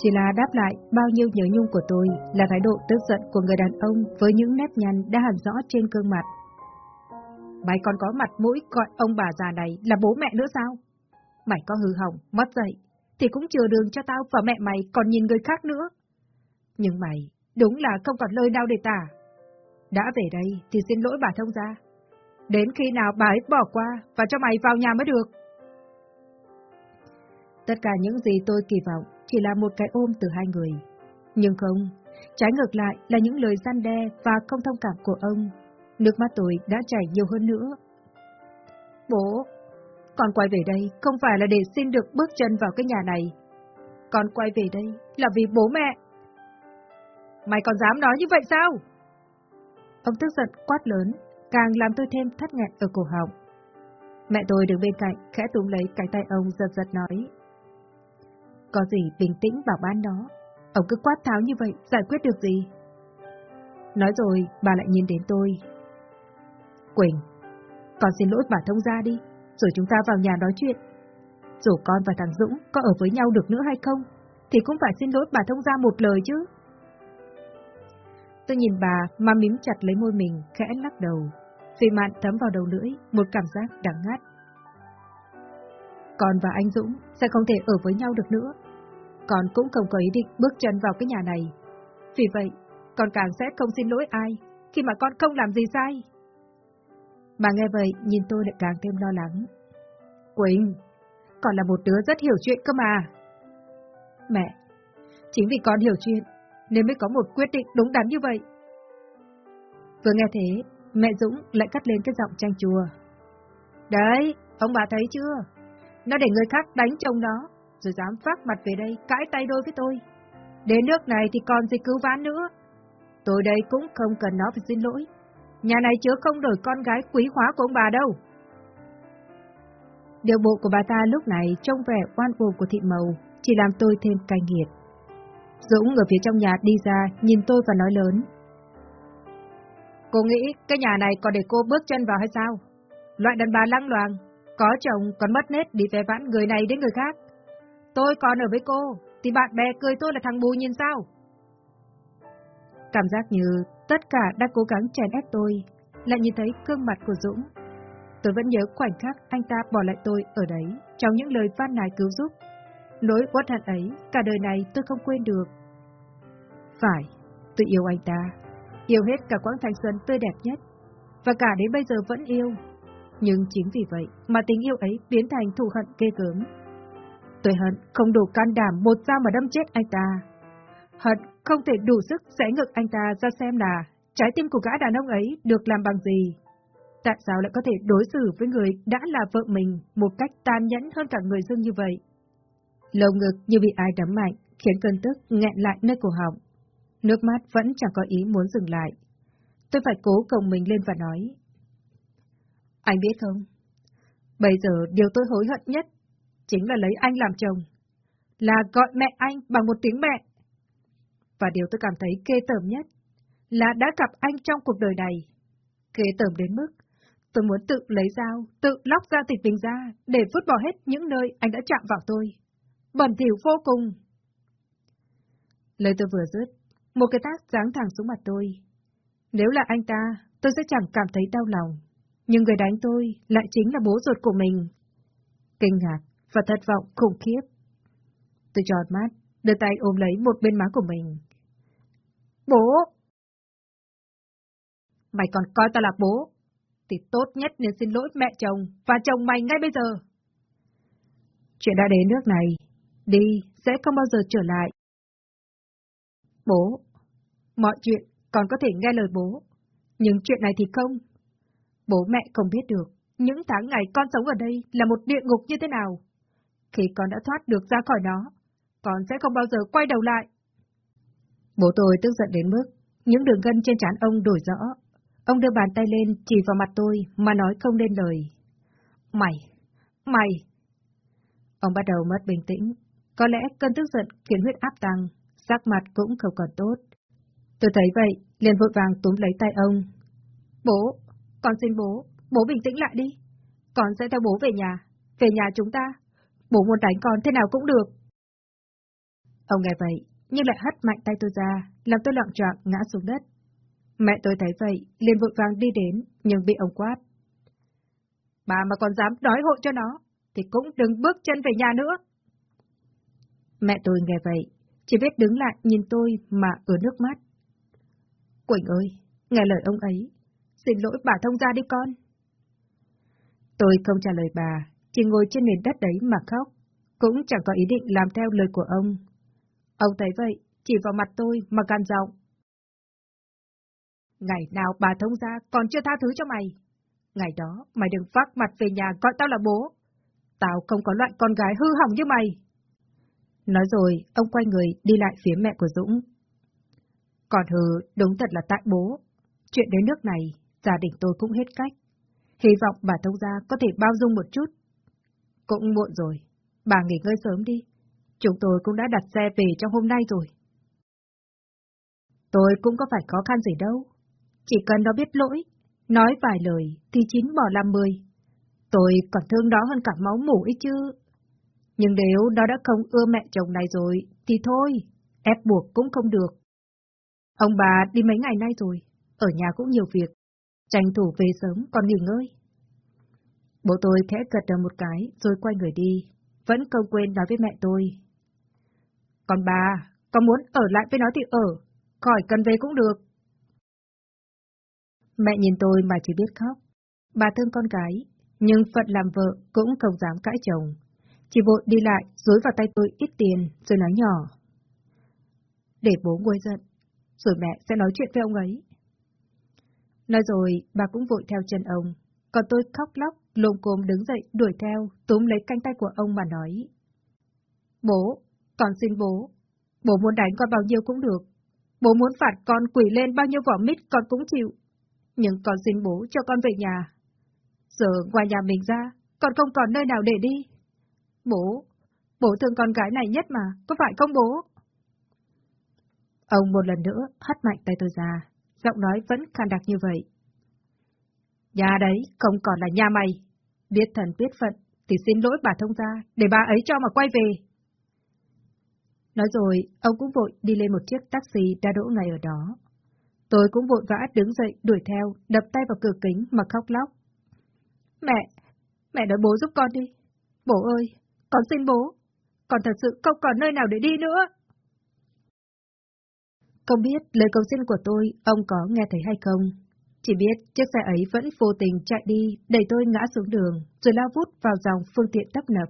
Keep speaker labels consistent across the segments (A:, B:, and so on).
A: Chỉ là đáp lại bao nhiêu nhớ nhung của tôi là thái độ tức giận của người đàn ông với những nét nhăn đã hẳn rõ trên gương mặt. Mày còn có mặt mũi gọi ông bà già này là bố mẹ nữa sao? Mày có hư hỏng, mất dậy, thì cũng chừa đường cho tao và mẹ mày còn nhìn người khác nữa. Nhưng mày, đúng là không còn lời nào để tả. Đã về đây thì xin lỗi bà thông gia. Đến khi nào bà ấy bỏ qua và cho mày vào nhà mới được. Tất cả những gì tôi kỳ vọng chỉ là một cái ôm từ hai người. Nhưng không, trái ngược lại là những lời gian đe và không thông cảm của ông. Nước mắt tôi đã chảy nhiều hơn nữa. Bố, con quay về đây không phải là để xin được bước chân vào cái nhà này. Con quay về đây là vì bố mẹ. Mày còn dám nói như vậy sao? Ông tức giận quát lớn, càng làm tôi thêm thắt nghẹn ở cổ họng. Mẹ tôi đứng bên cạnh, khẽ túm lấy cái tay ông giật giật nói. Có gì bình tĩnh bảo ban đó. Ông cứ quát tháo như vậy, giải quyết được gì? Nói rồi, bà lại nhìn đến tôi. Quỳnh, con xin lỗi bà thông ra đi, rồi chúng ta vào nhà nói chuyện. Dù con và thằng Dũng có ở với nhau được nữa hay không, thì cũng phải xin lỗi bà thông ra một lời chứ. Tôi nhìn bà mà mím chặt lấy môi mình, khẽ lắc đầu. Vì mạn thấm vào đầu lưỡi, một cảm giác đắng ngắt. Con và anh Dũng sẽ không thể ở với nhau được nữa. Con cũng không có ý định bước chân vào cái nhà này. Vì vậy, con càng sẽ không xin lỗi ai khi mà con không làm gì sai. mà nghe vậy, nhìn tôi lại càng thêm lo lắng. Quỳnh, con là một đứa rất hiểu chuyện cơ mà. Mẹ, chính vì con hiểu chuyện, nên mới có một quyết định đúng đắn như vậy. Vừa nghe thế, mẹ Dũng lại cắt lên cái giọng tranh chùa. Đấy, ông bà thấy chưa? Nó để người khác đánh chồng nó, rồi dám phát mặt về đây cãi tay đôi với tôi. Đến nước này thì còn gì cứu vãn nữa. Tôi đây cũng không cần nó phải xin lỗi. Nhà này chứa không đổi con gái quý hóa của ông bà đâu. Điều bộ của bà ta lúc này trông vẻ oan uổng của thị màu, chỉ làm tôi thêm cay nghiệt. Dũng ở phía trong nhà đi ra, nhìn tôi và nói lớn. Cô nghĩ cái nhà này còn để cô bước chân vào hay sao? Loại đàn bà lăng loàng, có chồng còn mất nết đi về vãn người này đến người khác. Tôi còn ở với cô, thì bạn bè cười tôi là thằng bù nhìn sao? Cảm giác như tất cả đã cố gắng chèn ép tôi, lại nhìn thấy gương mặt của Dũng. Tôi vẫn nhớ khoảnh khắc anh ta bỏ lại tôi ở đấy, trong những lời van nài cứu giúp. Nỗi uất hận ấy, cả đời này tôi không quên được. Phải, tôi yêu anh ta, yêu hết cả quãng thanh xuân tươi đẹp nhất, và cả đến bây giờ vẫn yêu. Nhưng chính vì vậy mà tình yêu ấy biến thành thù hận ghê gớm. Tôi hận không đủ can đảm một dao mà đâm chết anh ta. Hận không thể đủ sức sẽ ngực anh ta ra xem là trái tim của gã đàn ông ấy được làm bằng gì. Tại sao lại có thể đối xử với người đã là vợ mình một cách tàn nhẫn hơn cả người dưng như vậy? Lầu ngực như bị ai đấm mạnh, khiến cơn tức nghẹn lại nơi cổ họng. Nước mắt vẫn chẳng có ý muốn dừng lại. Tôi phải cố còng mình lên và nói. Anh biết không? Bây giờ điều tôi hối hận nhất chính là lấy anh làm chồng. Là gọi mẹ anh bằng một tiếng mẹ. Và điều tôi cảm thấy kê tởm nhất là đã gặp anh trong cuộc đời này. Kê tởm đến mức tôi muốn tự lấy dao, tự lóc ra thịt mình ra để vứt bỏ hết những nơi anh đã chạm vào tôi. Bẩn thỉu vô cùng. Lời tôi vừa dứt, một cái tác giáng thẳng xuống mặt tôi. Nếu là anh ta, tôi sẽ chẳng cảm thấy đau lòng. Nhưng người đánh tôi lại chính là bố ruột của mình. Kinh ngạc và thất vọng khủng khiếp. Tôi tròn mắt, đưa tay ôm lấy một bên má của mình. Bố! Mày còn coi ta là bố, thì tốt nhất nên xin lỗi mẹ chồng và chồng mày ngay bây giờ. Chuyện đã đến nước này, đi sẽ không bao giờ trở lại. Bố, mọi chuyện còn có thể nghe lời bố, nhưng chuyện này thì không. Bố mẹ không biết được, những tháng ngày con sống ở đây là một địa ngục như thế nào. Khi con đã thoát được ra khỏi nó, con sẽ không bao giờ quay đầu lại. Bố tôi tức giận đến mức, những đường gân trên trán ông đổi rõ. Ông đưa bàn tay lên chỉ vào mặt tôi mà nói không nên lời. Mày! Mày! Ông bắt đầu mất bình tĩnh. Có lẽ cơn tức giận khiến huyết áp tăng, sắc mặt cũng không còn tốt. Tôi thấy vậy, liền vội vàng túm lấy tay ông. Bố! Con xin bố! Bố bình tĩnh lại đi! Con sẽ theo bố về nhà, về nhà chúng ta. bố muốn đánh con thế nào cũng được. Ông nghe vậy, nhưng lại hất mạnh tay tôi ra, làm tôi loạn trọng ngã xuống đất. Mẹ tôi thấy vậy, liền vội vàng đi đến, nhưng bị ông quát. Bà mà còn dám nói hộ cho nó, thì cũng đừng bước chân về nhà nữa. Mẹ tôi nghe vậy, chỉ biết đứng lại nhìn tôi mà ở nước mắt. Quỳnh ơi, nghe lời ông ấy, xin lỗi bà thông ra đi con. Tôi không trả lời bà, chỉ ngồi trên nền đất đấy mà khóc, cũng chẳng có ý định làm theo lời của ông. Ông thấy vậy, chỉ vào mặt tôi mà gan giọng. Ngày nào bà thông ra còn chưa tha thứ cho mày. Ngày đó, mày đừng phát mặt về nhà gọi tao là bố. Tao không có loại con gái hư hỏng như mày. Nói rồi, ông quay người đi lại phía mẹ của Dũng. Còn hừ, đúng thật là tại bố. Chuyện đến nước này, gia đình tôi cũng hết cách. Hy vọng bà thông gia có thể bao dung một chút. Cũng muộn rồi, bà nghỉ ngơi sớm đi. Chúng tôi cũng đã đặt xe về trong hôm nay rồi. Tôi cũng có phải khó khăn gì đâu. Chỉ cần nó biết lỗi, nói vài lời thì chín bỏ làm mười. Tôi còn thương nó hơn cả máu mủ ấy chứ. Nhưng nếu nó đã không ưa mẹ chồng này rồi, thì thôi, ép buộc cũng không được. Ông bà đi mấy ngày nay rồi, ở nhà cũng nhiều việc, tranh thủ về sớm còn nghỉ ngơi. Bố tôi khẽ gật đầu một cái rồi quay người đi, vẫn không quên nói với mẹ tôi. Còn bà, có muốn ở lại với nó thì ở, khỏi cần về cũng được. Mẹ nhìn tôi mà chỉ biết khóc. Bà thương con gái, nhưng phận làm vợ cũng không dám cãi chồng. Chỉ vội đi lại, dối vào tay tôi ít tiền, rồi nói nhỏ. Để bố nguôi giận, rồi mẹ sẽ nói chuyện với ông ấy. Nói rồi, bà cũng vội theo chân ông, còn tôi khóc lóc, lồm cồm đứng dậy, đuổi theo, túm lấy canh tay của ông mà nói. Bố, con xin bố, bố muốn đánh con bao nhiêu cũng được. Bố muốn phạt con quỷ lên bao nhiêu vỏ mít con cũng chịu. Nhưng con xin bố cho con về nhà. Giờ ngoài nhà mình ra, con không còn nơi nào để đi. Bố, bố thương con gái này nhất mà, có phải không bố? Ông một lần nữa hất mạnh tay tôi ra, giọng nói vẫn can đặc như vậy. Nhà đấy không còn là nhà mày. Biết thần biết phận thì xin lỗi bà thông gia để bà ấy cho mà quay về. Nói rồi, ông cũng vội đi lên một chiếc taxi đã đỗ ngay ở đó. Tôi cũng vội vã đứng dậy đuổi theo, đập tay vào cửa kính mà khóc lóc. Mẹ, mẹ đợi bố giúp con đi. Bố ơi, con xin bố. Con thật sự không còn nơi nào để đi nữa. Không biết lời cầu xin của tôi ông có nghe thấy hay không? Chỉ biết chiếc xe ấy vẫn vô tình chạy đi, đẩy tôi ngã xuống đường, rồi lao vút vào dòng phương tiện tấp nập.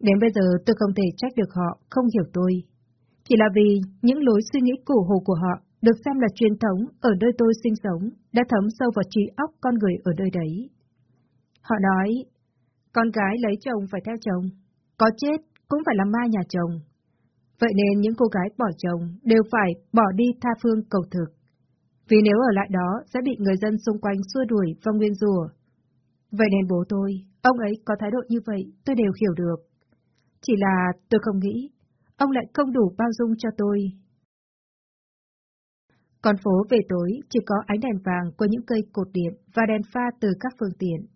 A: Đến bây giờ tôi không thể trách được họ không hiểu tôi. Chỉ là vì những lối suy nghĩ cổ hồ của họ được xem là truyền thống ở nơi tôi sinh sống, đã thấm sâu vào trí óc con người ở nơi đấy. Họ nói, con gái lấy chồng phải theo chồng, có chết cũng phải làm ma nhà chồng. Vậy nên những cô gái bỏ chồng đều phải bỏ đi tha phương cầu thực. Vì nếu ở lại đó sẽ bị người dân xung quanh xua đuổi và nguyên rùa. Vậy nên bố tôi, ông ấy có thái độ như vậy tôi đều hiểu được. Chỉ là tôi không nghĩ, ông lại không đủ bao dung cho tôi. Con phố về tối chỉ có ánh đèn vàng của những cây cột điện và đèn pha từ các phương tiện.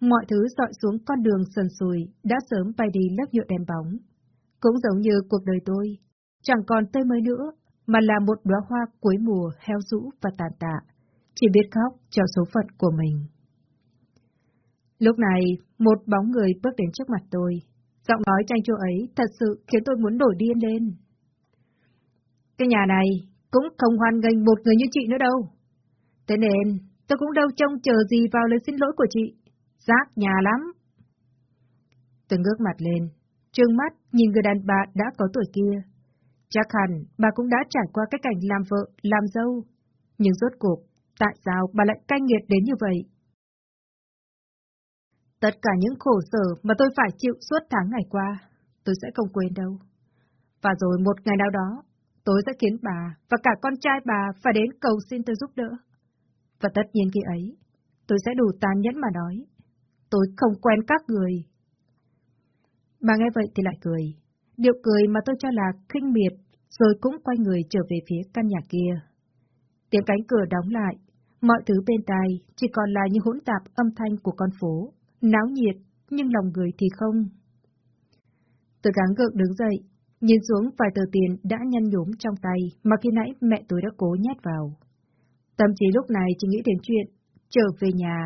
A: Mọi thứ dọi xuống con đường sần sùi đã sớm bay đi lớp nhựa đèn bóng. Cũng giống như cuộc đời tôi, chẳng còn tươi mới nữa, mà là một đóa hoa cuối mùa heo rũ và tàn tạ, chỉ biết khóc cho số phận của mình. Lúc này, một bóng người bước đến trước mặt tôi. Giọng nói tranh chua ấy thật sự khiến tôi muốn nổi điên lên. Cái nhà này cũng không hoan nghênh một người như chị nữa đâu. Thế nên, tôi cũng đâu trông chờ gì vào lời xin lỗi của chị. Giác nhà lắm. Tôi ngước mặt lên, trương mắt nhìn người đàn bà đã có tuổi kia. Chắc hẳn bà cũng đã trải qua cái cảnh làm vợ, làm dâu. Nhưng rốt cuộc, tại sao bà lại cay nghiệt đến như vậy? Tất cả những khổ sở mà tôi phải chịu suốt tháng ngày qua, tôi sẽ không quên đâu. Và rồi một ngày nào đó, tôi sẽ khiến bà và cả con trai bà phải đến cầu xin tôi giúp đỡ. Và tất nhiên khi ấy, tôi sẽ đủ tàn nhẫn mà nói, tôi không quen các người. Bà nghe vậy thì lại cười, điệu cười mà tôi cho là khinh miệt, rồi cũng quay người trở về phía căn nhà kia. Tiếng cánh cửa đóng lại, mọi thứ bên tai chỉ còn là những hỗn tạp âm thanh của con phố, náo nhiệt, nhưng lòng người thì không. Tôi gắng gượng đứng dậy, nhìn xuống vài tờ tiền đã nhăn nhúm trong tay mà khi nãy mẹ tôi đã cố nhét vào. Tâm trí lúc này chỉ nghĩ đến chuyện trở về nhà.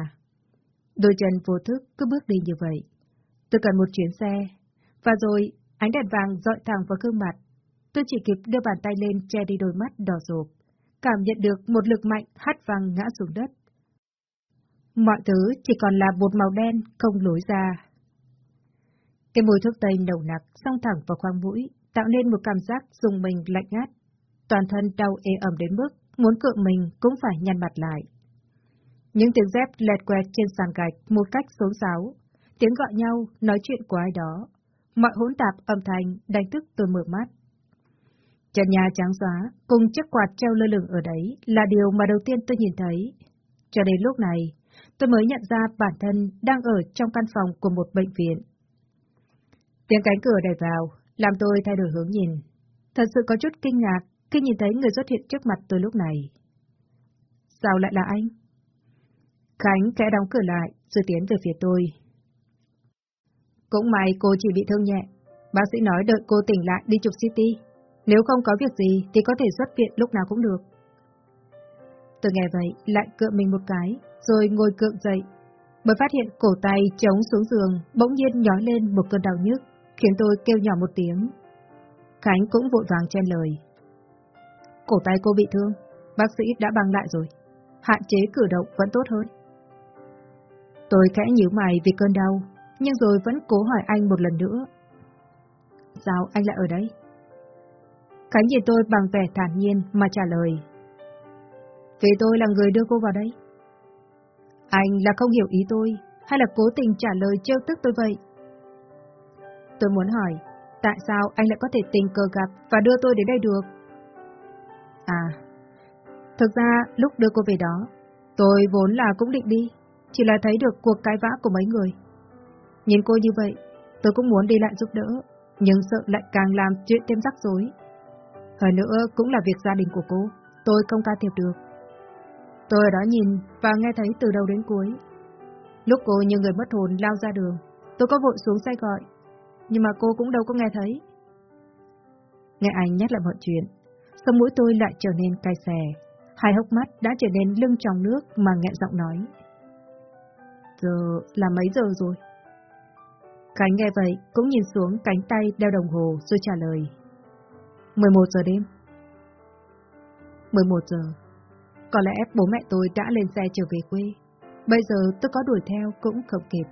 A: Đôi chân vô thức cứ bước đi như vậy. Tôi cần một chuyến xe. Và rồi, ánh đèn vàng dọi thẳng vào gương mặt. Tôi chỉ kịp đưa bàn tay lên che đi đôi mắt đỏ rộp. Cảm nhận được một lực mạnh hắt văng ngã xuống đất. Mọi thứ chỉ còn là bột màu đen không lối ra. Cái mùi thuốc tây nồng nặc xông thẳng vào khoang mũi, tạo nên một cảm giác dùng mình lạnh ngắt. Toàn thân đau ê ẩm đến mức muốn cựa mình cũng phải nhăn mặt lại. Những tiếng dép lẹt quẹt trên sàn gạch một cách xấu xáo, tiếng gọi nhau, nói chuyện của ai đó. Mọi hỗn tạp âm thanh đánh thức tôi mở mắt. Trần nhà trắng xóa, cùng chiếc quạt treo lơ lửng ở đấy là điều mà đầu tiên tôi nhìn thấy. Cho đến lúc này, tôi mới nhận ra bản thân đang ở trong căn phòng của một bệnh viện. Tiếng cánh cửa đẩy vào, làm tôi thay đổi hướng nhìn. Thật sự có chút kinh ngạc khi nhìn thấy người xuất hiện trước mặt tôi lúc này. Sao lại là anh? Khánh kẽ đóng cửa lại, rồi tiến về phía tôi. Cũng may cô chỉ bị thương nhẹ. Bác sĩ nói đợi cô tỉnh lại đi chụp CT. Nếu không có việc gì thì có thể xuất viện lúc nào cũng được. Tôi nghe vậy, lại cựa mình một cái, rồi ngồi cượng dậy. Mới phát hiện cổ tay chống xuống giường, bỗng nhiên nhói lên một cơn đau nhức, khiến tôi kêu nhỏ một tiếng. Khánh cũng vội vàng chen lời. Cổ tay cô bị thương, bác sĩ đã băng lại rồi. Hạn chế cử động vẫn tốt hơn. Tôi khẽ nhíu mày vì cơn đau, nhưng rồi vẫn cố hỏi anh một lần nữa. Sao anh lại ở đây? Khánh nhìn tôi bằng vẻ thản nhiên mà trả lời. Vì tôi là người đưa cô vào đây. Anh là không hiểu ý tôi, hay là cố tình trả lời trêu tức tôi vậy? Tôi muốn hỏi, tại sao anh lại có thể tình cờ gặp và đưa tôi đến đây được? À, thực ra lúc đưa cô về đó, tôi vốn là cũng định đi, chỉ là thấy được cuộc cãi vã của mấy người. Nhìn cô như vậy, tôi cũng muốn đi lại giúp đỡ, nhưng sợ lại càng làm chuyện thêm rắc rối. Hơn nữa cũng là việc gia đình của cô, tôi không can thiệp được. Tôi ở đó nhìn và nghe thấy từ đầu đến cuối. Lúc cô như người mất hồn lao ra đường, tôi có vội xuống xe gọi, nhưng mà cô cũng đâu có nghe thấy. Nghe anh nhắc lại mọi chuyện, sống mũi tôi lại trở nên cay xè, hai hốc mắt đã trở nên lưng trong nước mà nghẹn giọng nói. Giờ là mấy giờ rồi? Khánh nghe vậy, cũng nhìn xuống cánh tay đeo đồng hồ rồi trả lời. 11 giờ đêm. 11 giờ. Có lẽ bố mẹ tôi đã lên xe trở về quê. Bây giờ tôi có đuổi theo cũng không kịp.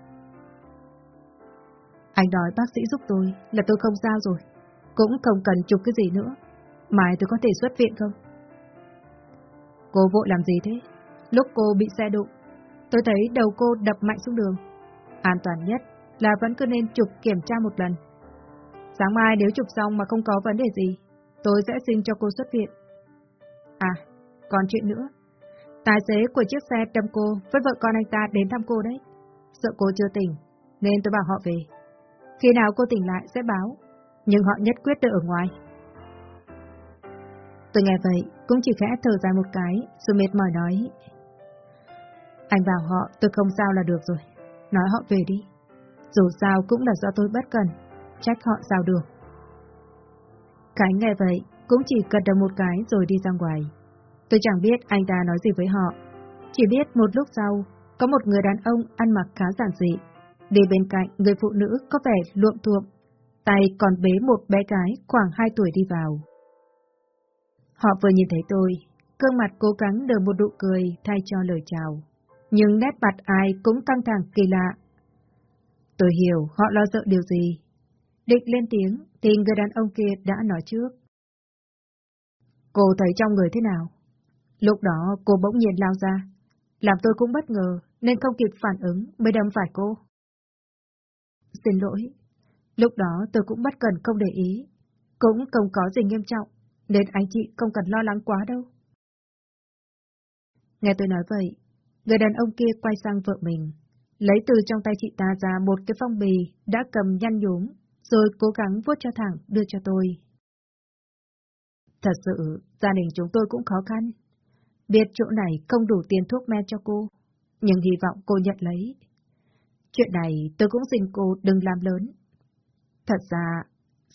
A: Anh nói bác sĩ giúp tôi là tôi không sao rồi. Cũng không cần chụp cái gì nữa. Mai tôi có thể xuất viện không? Cô vội làm gì thế? Lúc cô bị xe đụng, tôi thấy đầu cô đập mạnh xuống đường. An toàn nhất là vẫn cứ nên chụp kiểm tra một lần. Sáng mai nếu chụp xong mà không có vấn đề gì, tôi sẽ xin cho cô xuất viện. À, còn chuyện nữa. Tài xế của chiếc xe đâm cô với vợ con anh ta đến thăm cô đấy. Sợ cô chưa tỉnh, nên tôi bảo họ về. Khi nào cô tỉnh lại sẽ báo, nhưng họ nhất quyết đợi ở ngoài. Tôi nghe vậy, cũng chỉ khẽ thở dài một cái, rồi mệt mỏi nói. Anh bảo họ tôi không sao là được rồi, nói họ về đi. Dù sao cũng là do tôi bất cần, trách họ sao được. Cái nghe vậy, cũng chỉ gật đầu một cái rồi đi ra ngoài. Tôi chẳng biết anh ta nói gì với họ. Chỉ biết một lúc sau, có một người đàn ông ăn mặc khá giản dị, đi bên cạnh người phụ nữ có vẻ luộm thuộm, tay còn bế một bé gái khoảng 2 tuổi đi vào. Họ vừa nhìn thấy tôi, gương mặt cố gắng đờ một nụ cười thay cho lời chào. Nhưng nét mặt ai cũng căng thẳng kỳ lạ. Tôi hiểu họ lo sợ điều gì. Địch lên tiếng thì người đàn ông kia đã nói trước. Cô thấy trong người thế nào? Lúc đó cô bỗng nhiên lao ra, làm tôi cũng bất ngờ nên không kịp phản ứng mới đâm phải cô. Xin lỗi, lúc đó tôi cũng bất cần không để ý, cũng không có gì nghiêm trọng, nên anh chị không cần lo lắng quá đâu. Nghe tôi nói vậy, người đàn ông kia quay sang vợ mình, lấy từ trong tay chị ta ra một cái phong bì đã cầm nhăn nhúm, rồi cố gắng vuốt cho thẳng đưa cho tôi. Thật sự, gia đình chúng tôi cũng khó khăn. Biết chỗ này không đủ tiền thuốc men cho cô, nhưng hy vọng cô nhận lấy. Chuyện này tôi cũng xin cô đừng làm lớn. Thật ra,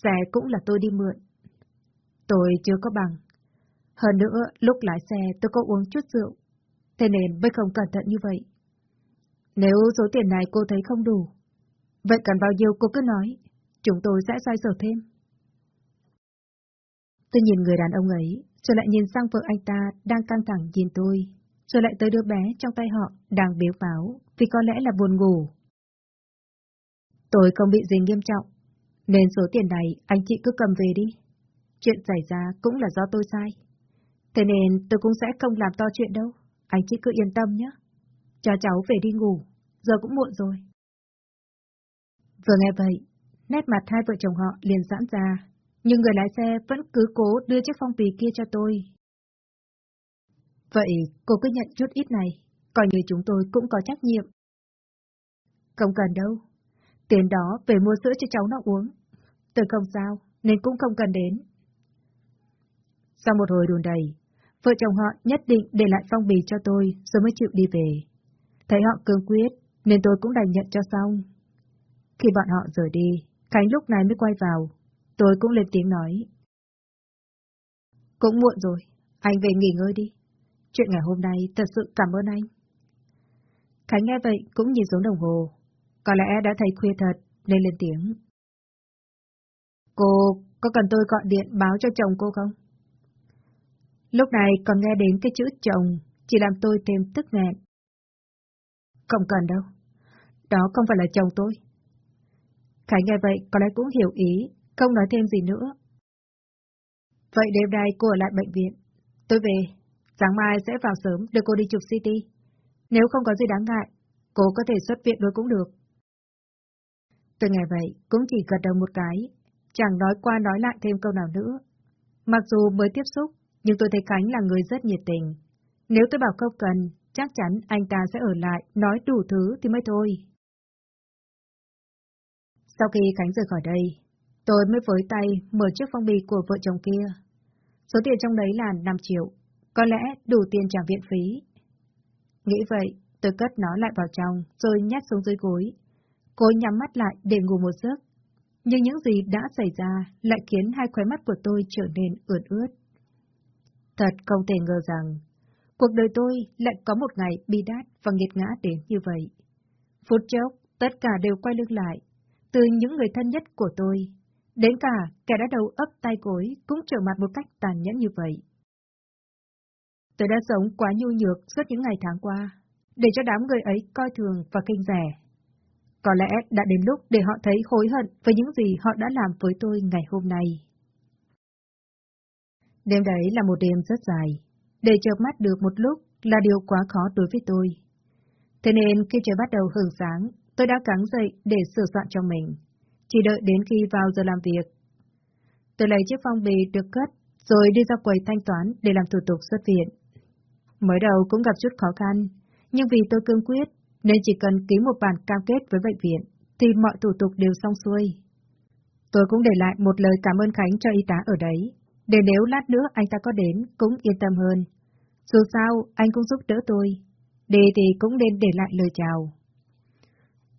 A: xe cũng là tôi đi mượn. Tôi chưa có bằng. Hơn nữa, lúc lái xe tôi có uống chút rượu, thế nên mới không cẩn thận như vậy. Nếu số tiền này cô thấy không đủ, vậy cần bao nhiêu cô cứ nói, chúng tôi sẽ xoay sở thêm. Tôi nhìn người đàn ông ấy, rồi lại nhìn sang vợ anh ta đang căng thẳng nhìn tôi, rồi lại tới đứa bé trong tay họ đang biếu báo, vì có lẽ là buồn ngủ. Tôi không bị gì nghiêm trọng, nên số tiền này anh chị cứ cầm về đi. Chuyện xảy ra cũng là do tôi sai. Thế nên tôi cũng sẽ không làm to chuyện đâu. Anh chị cứ yên tâm nhé. Cho cháu về đi ngủ, giờ cũng muộn rồi. Vừa nghe vậy, nét mặt hai vợ chồng họ liền giãn ra, nhưng người lái xe vẫn cứ cố đưa chiếc phong bì kia cho tôi. Vậy cô cứ nhận chút ít này, coi như chúng tôi cũng có trách nhiệm. Không cần đâu, tiền đó về mua sữa cho cháu nó uống. Tôi không sao, nên cũng không cần đến. Sau một hồi đùn đầy, vợ chồng họ nhất định để lại phong bì cho tôi rồi mới chịu đi về. Thấy họ cương quyết, nên tôi cũng đành nhận cho xong. Khi bọn họ rời đi, Khánh lúc này mới quay vào. Tôi cũng lên tiếng nói. Cũng muộn rồi, anh về nghỉ ngơi đi. Chuyện ngày hôm nay thật sự cảm ơn anh. Khánh nghe vậy cũng nhìn xuống đồng hồ. Có lẽ đã thấy khuya thật, nên lên tiếng. Cô có cần tôi gọi điện báo cho chồng cô không? Lúc này còn nghe đến cái chữ chồng, chỉ làm tôi thêm tức nghẹn. Không cần đâu. Đó không phải là chồng tôi. Khải nghe vậy có lẽ cũng hiểu ý, không nói thêm gì nữa. Vậy đêm nay cô ở lại bệnh viện. Tôi về, sáng mai sẽ vào sớm đưa cô đi chụp CT. Nếu không có gì đáng ngại, cô có thể xuất viện đôi cũng được. Tôi nghe vậy cũng chỉ gật đầu một cái, chẳng nói qua nói lại thêm câu nào nữa. Mặc dù mới tiếp xúc, nhưng tôi thấy Khánh là người rất nhiệt tình. Nếu tôi bảo không cần, chắc chắn anh ta sẽ ở lại, nói đủ thứ thì mới thôi. Sau khi Khánh rời khỏi đây, tôi mới với tay mở chiếc phong bì của vợ chồng kia. Số tiền trong đấy là 5 triệu, có lẽ đủ tiền trả viện phí. Nghĩ vậy, tôi cất nó lại vào trong, rồi nhét xuống dưới gối. Cố nhắm mắt lại để ngủ một giấc. Nhưng những gì đã xảy ra lại khiến hai khóe mắt của tôi trở nên ướt ướt. Thật không thể ngờ rằng, cuộc đời tôi lại có một ngày bi đát và nghiệt ngã đến như vậy. Phút chốc, tất cả đều quay lưng lại, từ những người thân nhất của tôi, đến cả kẻ đã đầu ấp tay gối cũng trở mặt một cách tàn nhẫn như vậy. Tôi đã sống quá nhu nhược suốt những ngày tháng qua, để cho đám người ấy coi thường và kinh rẻ. Có lẽ đã đến lúc để họ thấy hối hận với những gì họ đã làm với tôi ngày hôm nay. Đêm đấy là một đêm rất dài, để chợp mắt được một lúc là điều quá khó đối với tôi. Thế nên khi trời bắt đầu hưởng sáng, tôi đã cắn dậy để sửa soạn cho mình, chỉ đợi đến khi vào giờ làm việc. Tôi lấy chiếc phong bì được cất, rồi đi ra quầy thanh toán để làm thủ tục xuất viện. Mới đầu cũng gặp chút khó khăn, nhưng vì tôi cương quyết, nên chỉ cần ký một bản cam kết với bệnh viện, thì mọi thủ tục đều xong xuôi. Tôi cũng để lại một lời cảm ơn Khánh cho y tá ở đấy, để nếu lát nữa anh ta có đến cũng yên tâm hơn. Dù sao, anh cũng giúp đỡ tôi. Đi thì cũng nên để lại lời chào.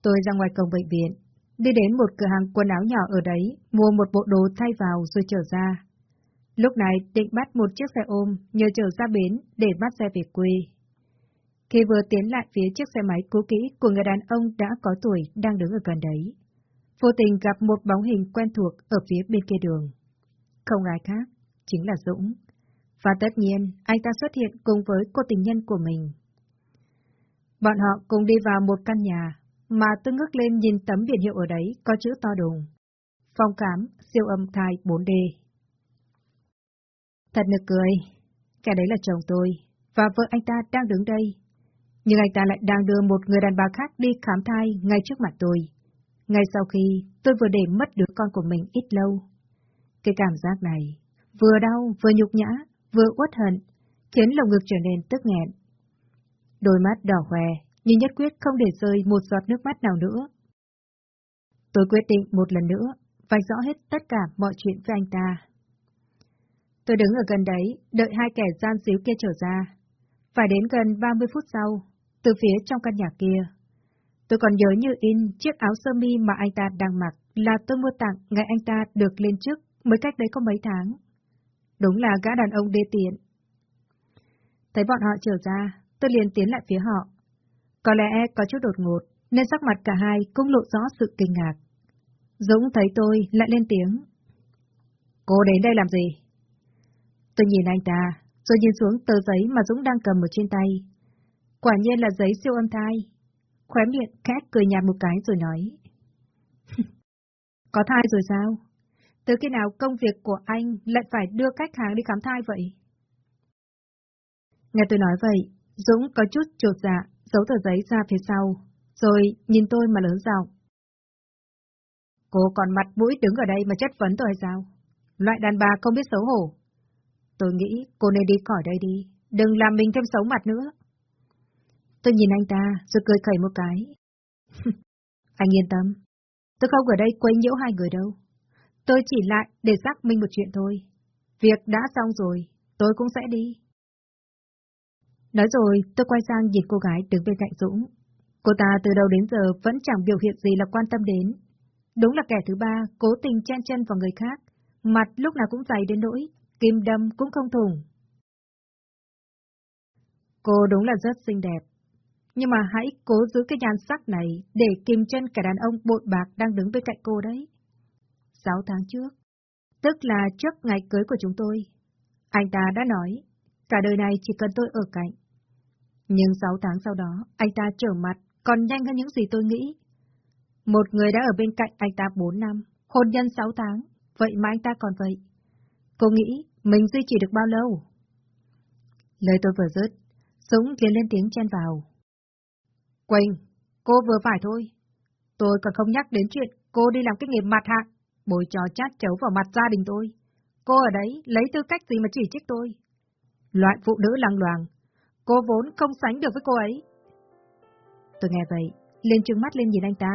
A: Tôi ra ngoài cổng bệnh viện, đi đến một cửa hàng quần áo nhỏ ở đấy, mua một bộ đồ thay vào rồi trở ra. Lúc này định bắt một chiếc xe ôm nhờ trở ra bến để bắt xe về quê. Khi vừa tiến lại phía chiếc xe máy cũ kỹ của người đàn ông đã có tuổi đang đứng ở gần đấy, vô tình gặp một bóng hình quen thuộc ở phía bên kia đường. Không ai khác, chính là Dũng. Và tất nhiên, anh ta xuất hiện cùng với cô tình nhân của mình. Bọn họ cùng đi vào một căn nhà, mà tôi ngước lên nhìn tấm biển hiệu ở đấy có chữ to đùng. Phong cám, siêu âm thai 4D. Thật nực cười, cái đấy là chồng tôi, và vợ anh ta đang đứng đây. Nhưng anh ta lại đang đưa một người đàn bà khác đi khám thai ngay trước mặt tôi. Ngay sau khi tôi vừa để mất đứa con của mình ít lâu. Cái cảm giác này, vừa đau, vừa nhục nhã, vừa uất hận, khiến lồng ngực trở nên tức nghẹn. Đôi mắt đỏ hoe, nhưng nhất quyết không để rơi một giọt nước mắt nào nữa. Tôi quyết định một lần nữa, vạch rõ hết tất cả mọi chuyện với anh ta. Tôi đứng ở gần đấy, đợi hai kẻ gian xíu kia trở ra. Phải đến gần 30 phút sau, từ phía trong căn nhà kia, tôi còn nhớ như in chiếc áo sơ mi mà anh ta đang mặc là tôi mua tặng ngày anh ta được lên chức mới cách đấy có mấy tháng. Đúng là gã đàn ông đê tiện. Thấy bọn họ trở ra, tôi liền tiến lại phía họ. Có lẽ có chút đột ngột, nên sắc mặt cả hai cũng lộ rõ sự kinh ngạc. Dũng thấy tôi lại lên tiếng. Cô đến đây làm gì? Tôi nhìn anh ta, rồi nhìn xuống tờ giấy mà Dũng đang cầm ở trên tay. Quả nhiên là giấy siêu âm thai. Khóe miệng khét cười nhạt một cái rồi nói. Có thai rồi sao? Từ khi nào công việc của anh lại phải đưa khách hàng đi khám thai vậy? Nghe tôi nói vậy, Dũng có chút trột dạ, giấu tờ giấy ra phía sau, rồi nhìn tôi mà lớn giọng. Cô còn mặt mũi đứng ở đây mà chất vấn tôi hay sao? Loại đàn bà không biết xấu hổ. Tôi nghĩ cô nên đi khỏi đây đi, đừng làm mình thêm xấu mặt nữa. Tôi nhìn anh ta, rồi cười khẩy một cái. anh yên tâm, tôi không ở đây quấy nhiễu hai người đâu. Tôi chỉ lại để xác minh một chuyện thôi. Việc đã xong rồi, tôi cũng sẽ đi. Nói rồi, tôi quay sang nhìn cô gái đứng bên cạnh Dũng. Cô ta từ đầu đến giờ vẫn chẳng biểu hiện gì là quan tâm đến. Đúng là kẻ thứ ba, cố tình chen chân vào người khác, mặt lúc nào cũng dày đến nỗi, kim đâm cũng không thủng. Cô đúng là rất xinh đẹp. Nhưng mà hãy cố giữ cái nhan sắc này để kìm chân cả đàn ông bội bạc đang đứng bên cạnh cô đấy. Sáu tháng trước, tức là trước ngày cưới của chúng tôi, anh ta đã nói, cả đời này chỉ cần tôi ở cạnh. Nhưng sáu tháng sau đó, anh ta trở mặt còn nhanh hơn những gì tôi nghĩ. Một người đã ở bên cạnh anh ta bốn năm, hôn nhân sáu tháng, vậy mà anh ta còn vậy. Cô nghĩ mình duy trì được bao lâu? Lời tôi vừa dứt, Dũng liền lên tiếng chen vào. Quỳnh, cô vừa phải thôi. Tôi còn không nhắc đến chuyện cô đi làm cái nghiệp mặt hạng, bồi trò chát chấu vào mặt gia đình tôi. Cô ở đấy lấy tư cách gì mà chỉ trích tôi? Loại phụ nữ lăng loàng, cô vốn không sánh được với cô ấy. Tôi nghe vậy, lên trừng mắt lên nhìn anh ta.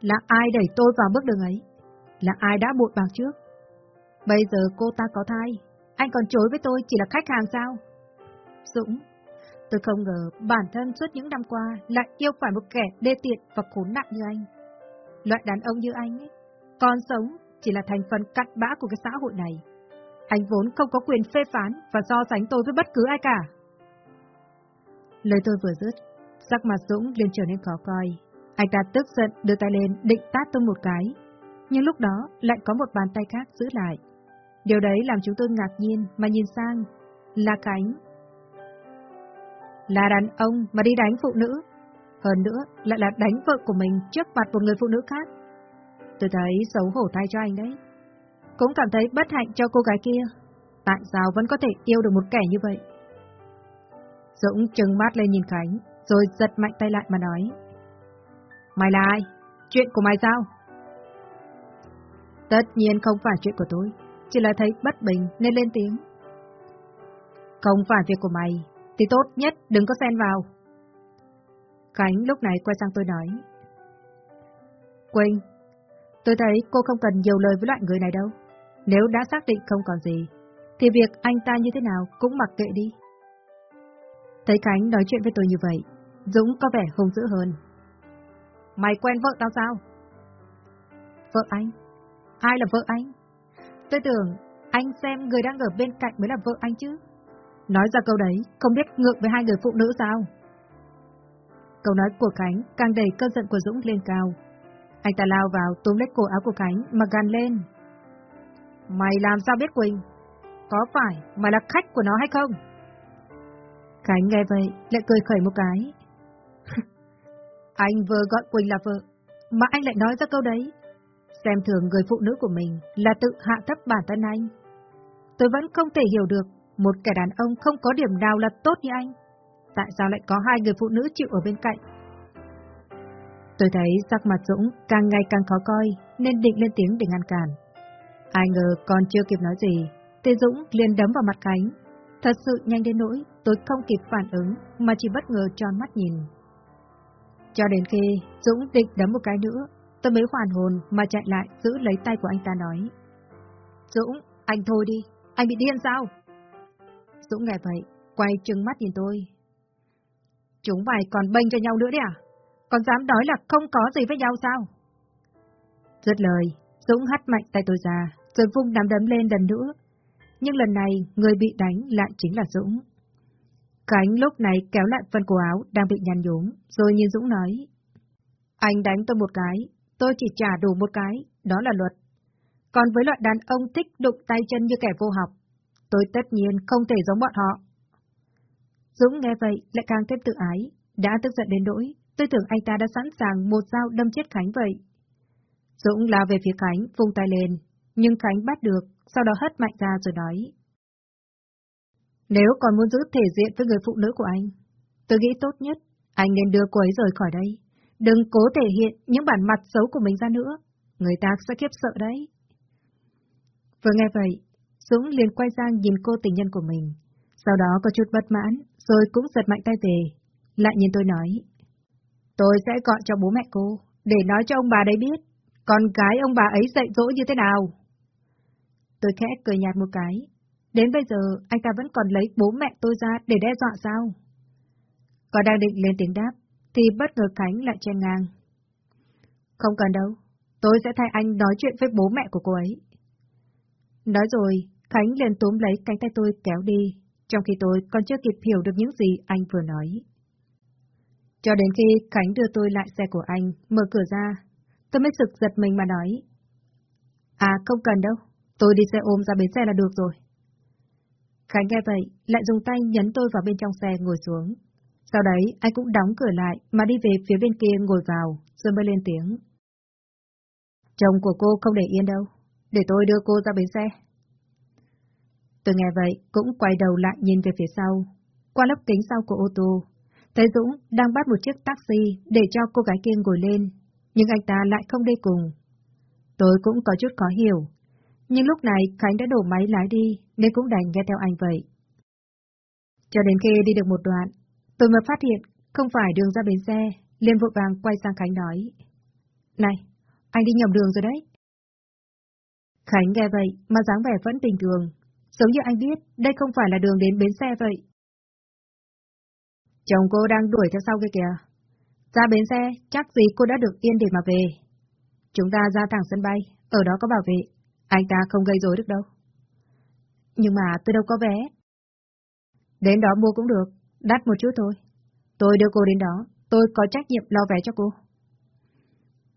A: Là ai đẩy tôi vào bước đường ấy? Là ai đã bội bạc trước? Bây giờ cô ta có thai, anh còn chối với tôi chỉ là khách hàng sao? Dũng, tôi không ngờ bản thân suốt những năm qua lại yêu phải một kẻ đê tiện và khốn nạn như anh. Loại đàn ông như anh ấy, còn sống chỉ là thành phần cặn bã của cái xã hội này. Anh vốn không có quyền phê phán và so sánh tôi với bất cứ ai cả. Lời tôi vừa dứt, sắc mặt Dũng liền trở nên khó coi. Anh ta tức giận đưa tay lên định tát tôi một cái. Nhưng lúc đó lại có một bàn tay khác giữ lại. Điều đấy làm chúng tôi ngạc nhiên mà nhìn sang. Là cánh. Là đàn ông mà đi đánh phụ nữ. Hơn nữa lại là đánh vợ của mình trước mặt một người phụ nữ khác. Tôi thấy xấu hổ thay cho anh đấy. Cũng cảm thấy bất hạnh cho cô gái kia. Tại sao vẫn có thể yêu được một kẻ như vậy? Dũng trừng mắt lên nhìn Khánh, rồi giật mạnh tay lại mà nói. Mày là ai? Chuyện của mày sao? Tất nhiên không phải chuyện của tôi, chỉ là thấy bất bình nên lên tiếng. Không phải việc của mày, thì tốt nhất đừng có xen vào. Khánh lúc này quay sang tôi nói. Quỳnh, tôi thấy cô không cần nhiều lời với loại người này đâu. Nếu đã xác định không còn gì, thì việc anh ta như thế nào cũng mặc kệ đi. Thấy Khánh nói chuyện với tôi như vậy, Dũng có vẻ hung dữ hơn. Mày quen vợ tao sao? Vợ anh? Ai là vợ anh? Tôi tưởng anh xem người đang ở bên cạnh mới là vợ anh chứ. Nói ra câu đấy, không biết ngược với hai người phụ nữ sao? Câu nói của Khánh càng đẩy cơn giận của Dũng lên cao. Anh ta lao vào túm lấy cổ áo của Khánh mà gàn lên. Mày làm sao biết Quỳnh? Có phải mày là khách của nó hay không? Khánh nghe vậy, lại cười khẩy một cái. anh vừa gọi Quỳnh là vợ, mà anh lại nói ra câu đấy. Xem thường người phụ nữ của mình là tự hạ thấp bản thân anh. Tôi vẫn không thể hiểu được một kẻ đàn ông không có điểm nào là tốt như anh. Tại sao lại có hai người phụ nữ chịu ở bên cạnh? Tôi thấy sắc mặt Dũng càng ngày càng khó coi, nên định lên tiếng để ngăn cản. Ai ngờ còn chưa kịp nói gì, Tề Dũng liền đấm vào mặt Khánh. Thật sự nhanh đến nỗi tôi không kịp phản ứng mà chỉ bất ngờ tròn mắt nhìn. Cho đến khi Dũng định đấm một cái nữa, tôi mới hoàn hồn mà chạy lại giữ lấy tay của anh ta nói. Dũng, anh thôi đi, anh bị điên sao? Dũng nghe vậy, quay trừng mắt nhìn tôi. Chúng mày còn bênh cho nhau nữa đấy à? Còn dám nói là không có gì với nhau sao? Dứt lời, Dũng hắt mạnh tay tôi ra, rồi vung nắm đấm lên lần nữa. Nhưng lần này, người bị đánh lại chính là Dũng. Khánh lúc này kéo lại phần cổ áo đang bị nhăn nhúm, rồi nhìn Dũng nói. Anh đánh tôi một cái, tôi chỉ trả đủ một cái, đó là luật. Còn với loại đàn ông thích đụng tay chân như kẻ vô học, tôi tất nhiên không thể giống bọn họ. Dũng nghe vậy lại càng thêm tự ái, đã tức giận đến nỗi, tôi tưởng anh ta đã sẵn sàng một dao đâm chết Khánh vậy. Dũng lao về phía Khánh, vung tay lên, nhưng Khánh bắt được, sau đó hất mạnh ra rồi nói. Nếu còn muốn giữ thể diện với người phụ nữ của anh, tôi nghĩ tốt nhất, anh nên đưa cô ấy rời khỏi đây. Đừng cố thể hiện những bản mặt xấu của mình ra nữa, người ta sẽ khiếp sợ đấy. Vừa nghe vậy, Dũng liền quay sang nhìn cô tình nhân của mình, sau đó có chút bất mãn, rồi cũng giật mạnh tay về, lại nhìn tôi nói. Tôi sẽ gọi cho bố mẹ cô, để nói cho ông bà đấy biết, con gái ông bà ấy dạy dỗ như thế nào. Tôi khẽ cười nhạt một cái. Đến bây giờ, anh ta vẫn còn lấy bố mẹ tôi ra để đe dọa sao? Còn đang định lên tiếng đáp, thì bất ngờ Khánh lại chen ngang. Không cần đâu, tôi sẽ thay anh nói chuyện với bố mẹ của cô ấy. Nói rồi, Khánh liền túm lấy cánh tay tôi kéo đi, trong khi tôi còn chưa kịp hiểu được những gì anh vừa nói. Cho đến khi Khánh đưa tôi lại xe của anh, mở cửa ra, tôi mới sực giật mình mà nói. À không cần đâu, tôi đi xe ôm ra bến xe là được rồi. Khánh nghe vậy, lại dùng tay nhấn tôi vào bên trong xe ngồi xuống. Sau đấy, anh cũng đóng cửa lại mà đi về phía bên kia ngồi vào, rồi mới lên tiếng. Chồng của cô không để yên đâu, để tôi đưa cô ra bến xe. Tôi nghe vậy, cũng quay đầu lại nhìn về phía sau, qua lớp kính sau của ô tô. Thấy Dũng đang bắt một chiếc taxi để cho cô gái kia ngồi lên, nhưng anh ta lại không đi cùng. Tôi cũng có chút khó hiểu, nhưng lúc này Khánh đã đổ máy lái đi, nên cũng đành nghe theo anh vậy. Cho đến khi đi được một đoạn, tôi mới phát hiện không phải đường ra bến xe, liền vội vàng quay sang Khánh nói. Này, anh đi nhầm đường rồi đấy. Khánh nghe vậy mà dáng vẻ vẫn bình thường, giống như anh biết đây không phải là đường đến bến xe vậy. Chồng cô đang đuổi theo sau kia kìa. Ra bến xe, chắc gì cô đã được yên để mà về. Chúng ta ra thẳng sân bay, ở đó có bảo vệ, anh ta không gây rối được đâu. Nhưng mà tôi đâu có vé. Đến đó mua cũng được, đắt một chút thôi. Tôi đưa cô đến đó, tôi có trách nhiệm lo vé cho cô.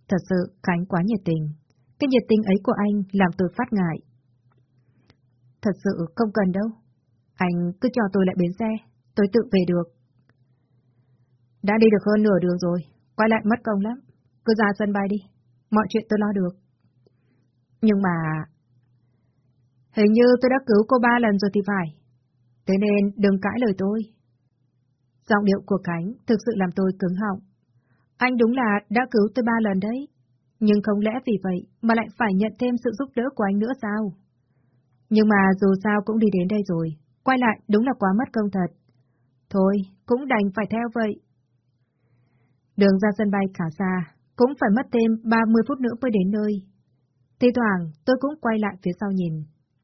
A: Thật sự, Khánh quá nhiệt tình. Cái nhiệt tình ấy của anh làm tôi phát ngại. Thật sự không cần đâu. Anh cứ cho tôi lại bến xe, tôi tự về được. Đã đi được hơn nửa đường rồi, quay lại mất công lắm. Cứ ra sân bay đi, mọi chuyện tôi lo được. Nhưng mà... Hình như tôi đã cứu cô ba lần rồi thì phải. Thế nên đừng cãi lời tôi. Giọng điệu của Khánh thực sự làm tôi cứng họng. Anh đúng là đã cứu tôi ba lần đấy. Nhưng không lẽ vì vậy mà lại phải nhận thêm sự giúp đỡ của anh nữa sao? Nhưng mà dù sao cũng đi đến đây rồi, quay lại đúng là quá mất công thật. Thôi, cũng đành phải theo vậy. Đường ra sân bay khá xa, cũng phải mất thêm 30 phút nữa mới đến nơi. Thì thoảng tôi cũng quay lại phía sau nhìn,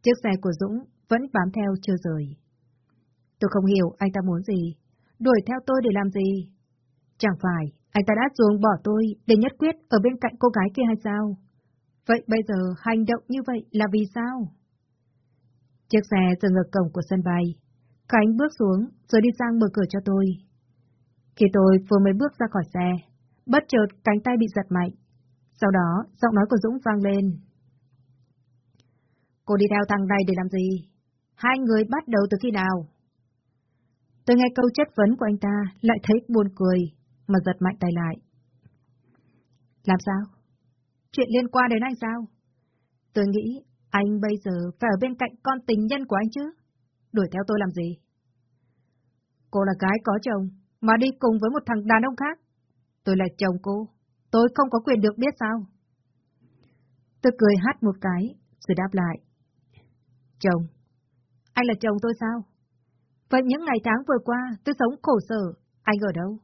A: chiếc xe của Dũng vẫn bám theo chưa rời. Tôi không hiểu anh ta muốn gì, đuổi theo tôi để làm gì. Chẳng phải anh ta đã xuống bỏ tôi để nhất quyết ở bên cạnh cô gái kia hay sao? Vậy bây giờ hành động như vậy là vì sao? Chiếc xe dừng ở cổng của sân bay. Khánh bước xuống rồi đi sang mở cửa cho tôi. Khi tôi vừa mới bước ra khỏi xe, bất chợt cánh tay bị giật mạnh. Sau đó, giọng nói của Dũng vang lên. Cô đi theo thằng này để làm gì? Hai người bắt đầu từ khi nào? Tôi nghe câu chất vấn của anh ta, lại thấy buồn cười, mà giật mạnh tay lại. Làm sao? Chuyện liên quan đến anh sao? Tôi nghĩ anh bây giờ phải ở bên cạnh con tình nhân của anh chứ. Đuổi theo tôi làm gì? Cô là gái có chồng, mà đi cùng với một thằng đàn ông khác. Tôi là chồng cô, tôi không có quyền được biết sao? Tôi cười hát một cái, rồi đáp lại. Chồng, anh là chồng tôi sao? Vậy những ngày tháng vừa qua, tôi sống khổ sở, anh ở đâu?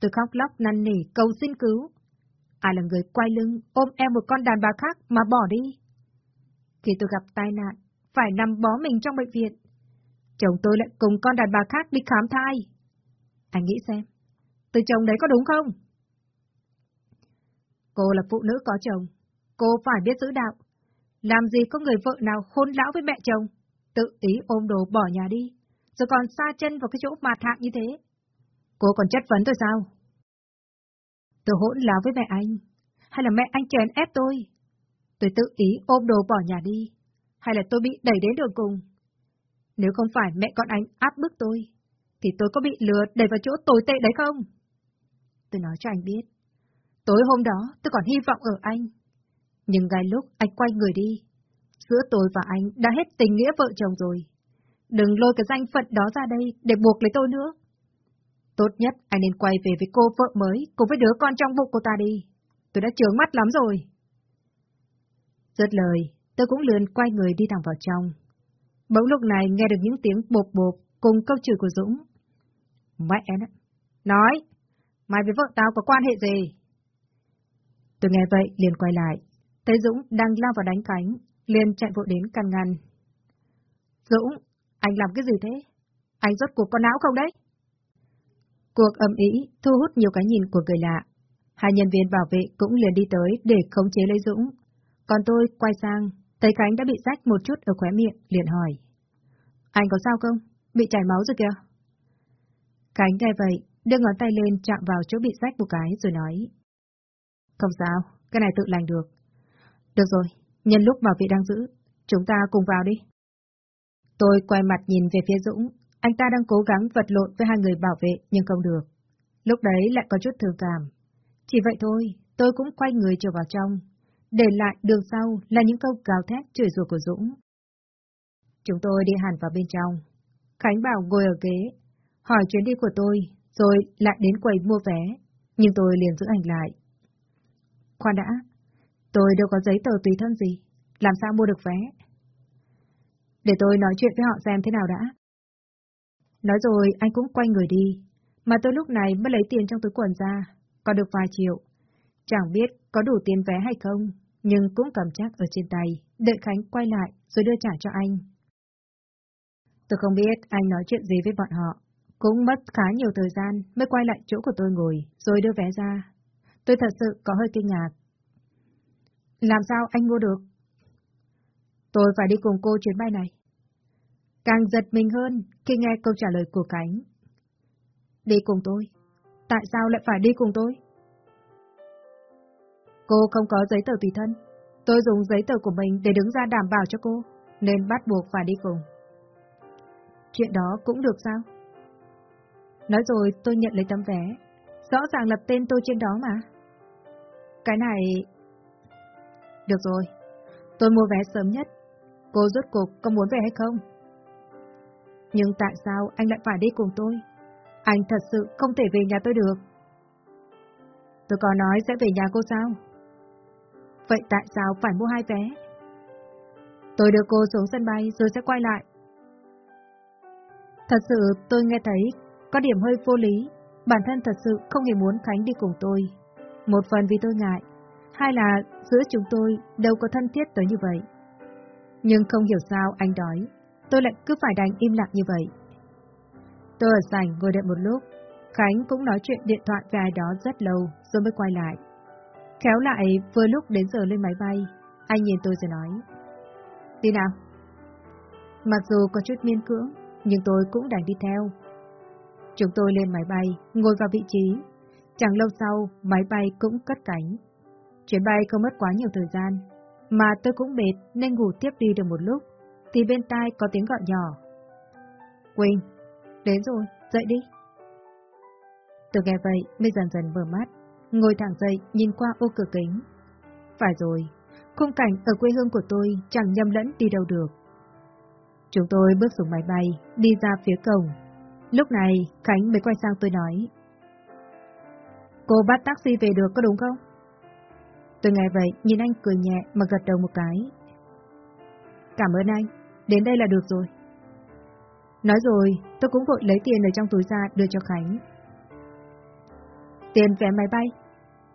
A: Tôi khóc lóc năn nỉ, cầu xin cứu. Ai là người quay lưng, ôm em một con đàn bà khác mà bỏ đi? Khi tôi gặp tai nạn, phải nằm bó mình trong bệnh viện. Chồng tôi lại cùng con đàn bà khác đi khám thai. Anh nghĩ xem, từ chồng đấy có đúng không? Cô là phụ nữ có chồng, Cô phải biết giữ đạo. Làm gì có người vợ nào khôn lão với mẹ chồng, tự ý ôm đồ bỏ nhà đi, rồi còn xa chân vào cái chỗ mà hạng như thế. Cô còn chất vấn tôi sao? Tôi hỗn láo với mẹ anh, hay là mẹ anh chèn ép tôi? Tôi tự ý ôm đồ bỏ nhà đi, hay là tôi bị đẩy đến đường cùng? Nếu không phải mẹ con anh áp bức tôi, thì tôi có bị lừa đẩy vào chỗ tồi tệ đấy không? Tôi nói cho anh biết. Tối hôm đó tôi còn hy vọng ở anh. Nhưng ngay lúc anh quay người đi, giữa tôi và anh đã hết tình nghĩa vợ chồng rồi. Đừng lôi cái danh phận đó ra đây để buộc lấy tôi nữa. Tốt nhất anh nên quay về với cô vợ mới cùng với đứa con trong bụng cô ta đi. Tôi đã trướng mắt lắm rồi. Rớt lời, tôi cũng lươn quay người đi thẳng vào trong. Bỗng lúc này nghe được những tiếng bột bột cùng câu chửi của Dũng. Mẹ nó, nói, mày với vợ tao có quan hệ gì? Tôi nghe vậy liền quay lại, thấy Dũng đang lao vào đánh cánh, liền chạy vội đến can ngăn. Dũng, anh làm cái gì thế? Anh rốt cuộc có não không đấy? Cuộc ầm ý thu hút nhiều cái nhìn của người lạ. Hai nhân viên bảo vệ cũng liền đi tới để khống chế lấy Dũng. Còn tôi quay sang, thấy Khánh đã bị rách một chút ở khóe miệng, liền hỏi. Anh có sao không? Bị chảy máu rồi kìa. Khánh nghe vậy, đưa ngón tay lên chạm vào chỗ bị rách một cái rồi nói. Không sao, cái này tự lành được. Được rồi, nhân lúc bảo vệ đang giữ, chúng ta cùng vào đi. Tôi quay mặt nhìn về phía Dũng, anh ta đang cố gắng vật lộn với hai người bảo vệ nhưng không được. Lúc đấy lại có chút thương cảm. Chỉ vậy thôi, tôi cũng quay người trở vào trong, để lại đường sau là những câu gào thét chửi rủa của Dũng. Chúng tôi đi hẳn vào bên trong. Khánh bảo ngồi ở ghế, hỏi chuyến đi của tôi, rồi lại đến quầy mua vé, nhưng tôi liền giữ ảnh lại. Khoan đã, tôi đâu có giấy tờ tùy thân gì, làm sao mua được vé? Để tôi nói chuyện với họ xem thế nào đã. Nói rồi anh cũng quay người đi, mà tôi lúc này mới lấy tiền trong túi quần ra, còn được vài triệu. Chẳng biết có đủ tiền vé hay không, nhưng cũng cầm chắc ở trên tay, đợi Khánh quay lại rồi đưa trả cho anh. Tôi không biết anh nói chuyện gì với bọn họ, cũng mất khá nhiều thời gian mới quay lại chỗ của tôi ngồi, rồi đưa vé ra. Tôi thật sự có hơi kinh ngạc. Làm sao anh mua được? Tôi phải đi cùng cô chuyến bay này. Càng giật mình hơn khi nghe câu trả lời của Cánh. Đi cùng tôi? Tại sao lại phải đi cùng tôi? Cô không có giấy tờ tùy thân. Tôi dùng giấy tờ của mình để đứng ra đảm bảo cho cô, nên bắt buộc phải đi cùng. Chuyện đó cũng được sao? Nói rồi tôi nhận lấy tấm vé. Rõ ràng lập tên tôi trên đó mà. Cái này... Được rồi, tôi mua vé sớm nhất. Cô rốt cuộc có muốn về hay không? Nhưng tại sao anh lại phải đi cùng tôi? Anh thật sự không thể về nhà tôi được. Tôi có nói sẽ về nhà cô sao? Vậy tại sao phải mua hai vé? Tôi đưa cô xuống sân bay rồi sẽ quay lại. Thật sự tôi nghe thấy có điểm hơi vô lý. Bản thân thật sự không hề muốn Khánh đi cùng tôi. Một phần vì tôi ngại, hai là giữa chúng tôi đâu có thân thiết tới như vậy. Nhưng không hiểu sao anh đói, tôi lại cứ phải đành im lặng như vậy. Tôi ở sảnh ngồi đợi một lúc, Khánh cũng nói chuyện điện thoại với ai đó rất lâu rồi mới quay lại. Khéo lại vừa lúc đến giờ lên máy bay, anh nhìn tôi rồi nói. Đi nào. Mặc dù có chút miên cưỡng, nhưng tôi cũng đành đi theo. Chúng tôi lên máy bay, ngồi vào vị trí. Chẳng lâu sau, máy bay cũng cất cánh. Chuyến bay không mất quá nhiều thời gian, mà tôi cũng mệt nên ngủ tiếp đi được một lúc, thì bên tai có tiếng gọi nhỏ. Quỳnh, đến rồi, dậy đi. Tôi nghe vậy mới dần dần mở mắt, ngồi thẳng dậy nhìn qua ô cửa kính. Phải rồi, khung cảnh ở quê hương của tôi chẳng nhầm lẫn đi đâu được. Chúng tôi bước xuống máy bay, đi ra phía cổng. Lúc này, Khánh mới quay sang tôi nói. Cô bắt taxi về được có đúng không? Tôi nghe vậy, nhìn anh cười nhẹ mà gật đầu một cái. Cảm ơn anh, đến đây là được rồi. Nói rồi, tôi cũng vội lấy tiền ở trong túi ra đưa cho Khánh. Tiền vé máy bay.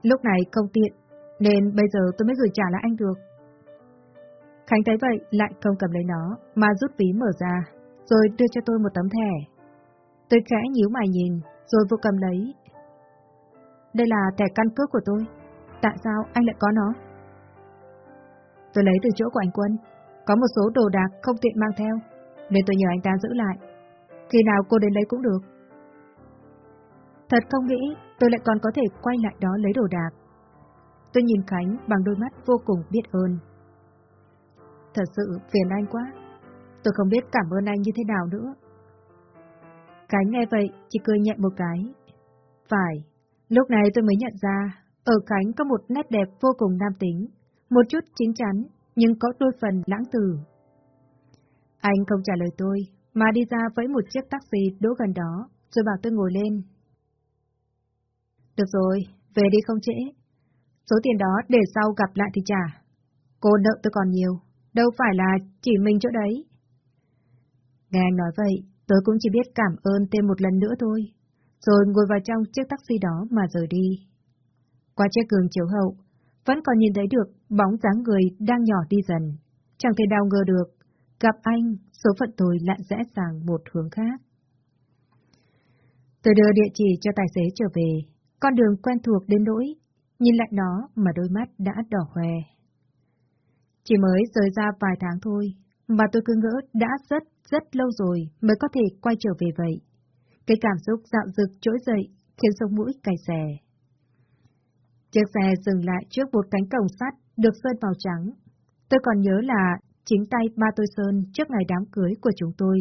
A: Lúc này không tiện, nên bây giờ tôi mới gửi trả lại anh được. Khánh thấy vậy lại không cầm lấy nó, mà rút ví mở ra, rồi đưa cho tôi một tấm thẻ. Tôi khẽ nhíu mày nhìn, rồi vô cầm lấy. Đây là thẻ căn cước của tôi. Tại sao anh lại có nó? Tôi lấy từ chỗ của anh Quân. Có một số đồ đạc không tiện mang theo, nên tôi nhờ anh ta giữ lại. Khi nào cô đến lấy cũng được. Thật không nghĩ tôi lại còn có thể quay lại đó lấy đồ đạc. Tôi nhìn Khánh bằng đôi mắt vô cùng biết ơn. Thật sự phiền anh quá. Tôi không biết cảm ơn anh như thế nào nữa. Cái nghe vậy, chỉ cười nhẹ một cái. Phải, lúc này tôi mới nhận ra, ở Khánh có một nét đẹp vô cùng nam tính, một chút chín chắn, nhưng có đôi phần lãng tử. Anh không trả lời tôi, mà đi ra với một chiếc taxi đỗ gần đó, rồi bảo tôi ngồi lên. Được rồi, về đi không trễ. Số tiền đó để sau gặp lại thì trả. Cô nợ tôi còn nhiều, đâu phải là chỉ mình chỗ đấy. Nghe anh nói vậy, tôi cũng chỉ biết cảm ơn thêm một lần nữa thôi, rồi ngồi vào trong chiếc taxi đó mà rời đi. Qua chiếc cường chiếu hậu, vẫn còn nhìn thấy được bóng dáng người đang nhỏ đi dần. Chẳng thể đau ngờ được, gặp anh, số phận tôi lại dễ dàng một hướng khác. Tôi đưa địa chỉ cho tài xế trở về, con đường quen thuộc đến nỗi, nhìn lại nó mà đôi mắt đã đỏ hoe. Chỉ mới rời ra vài tháng thôi, mà tôi cứ ngỡ đã rất, rất lâu rồi mới có thể quay trở về vậy. Cái cảm xúc dạo dực trỗi dậy khiến sống mũi cay xè. Chiếc xe dừng lại trước một cánh cổng sắt được sơn màu trắng. Tôi còn nhớ là chính tay ba tôi sơn trước ngày đám cưới của chúng tôi.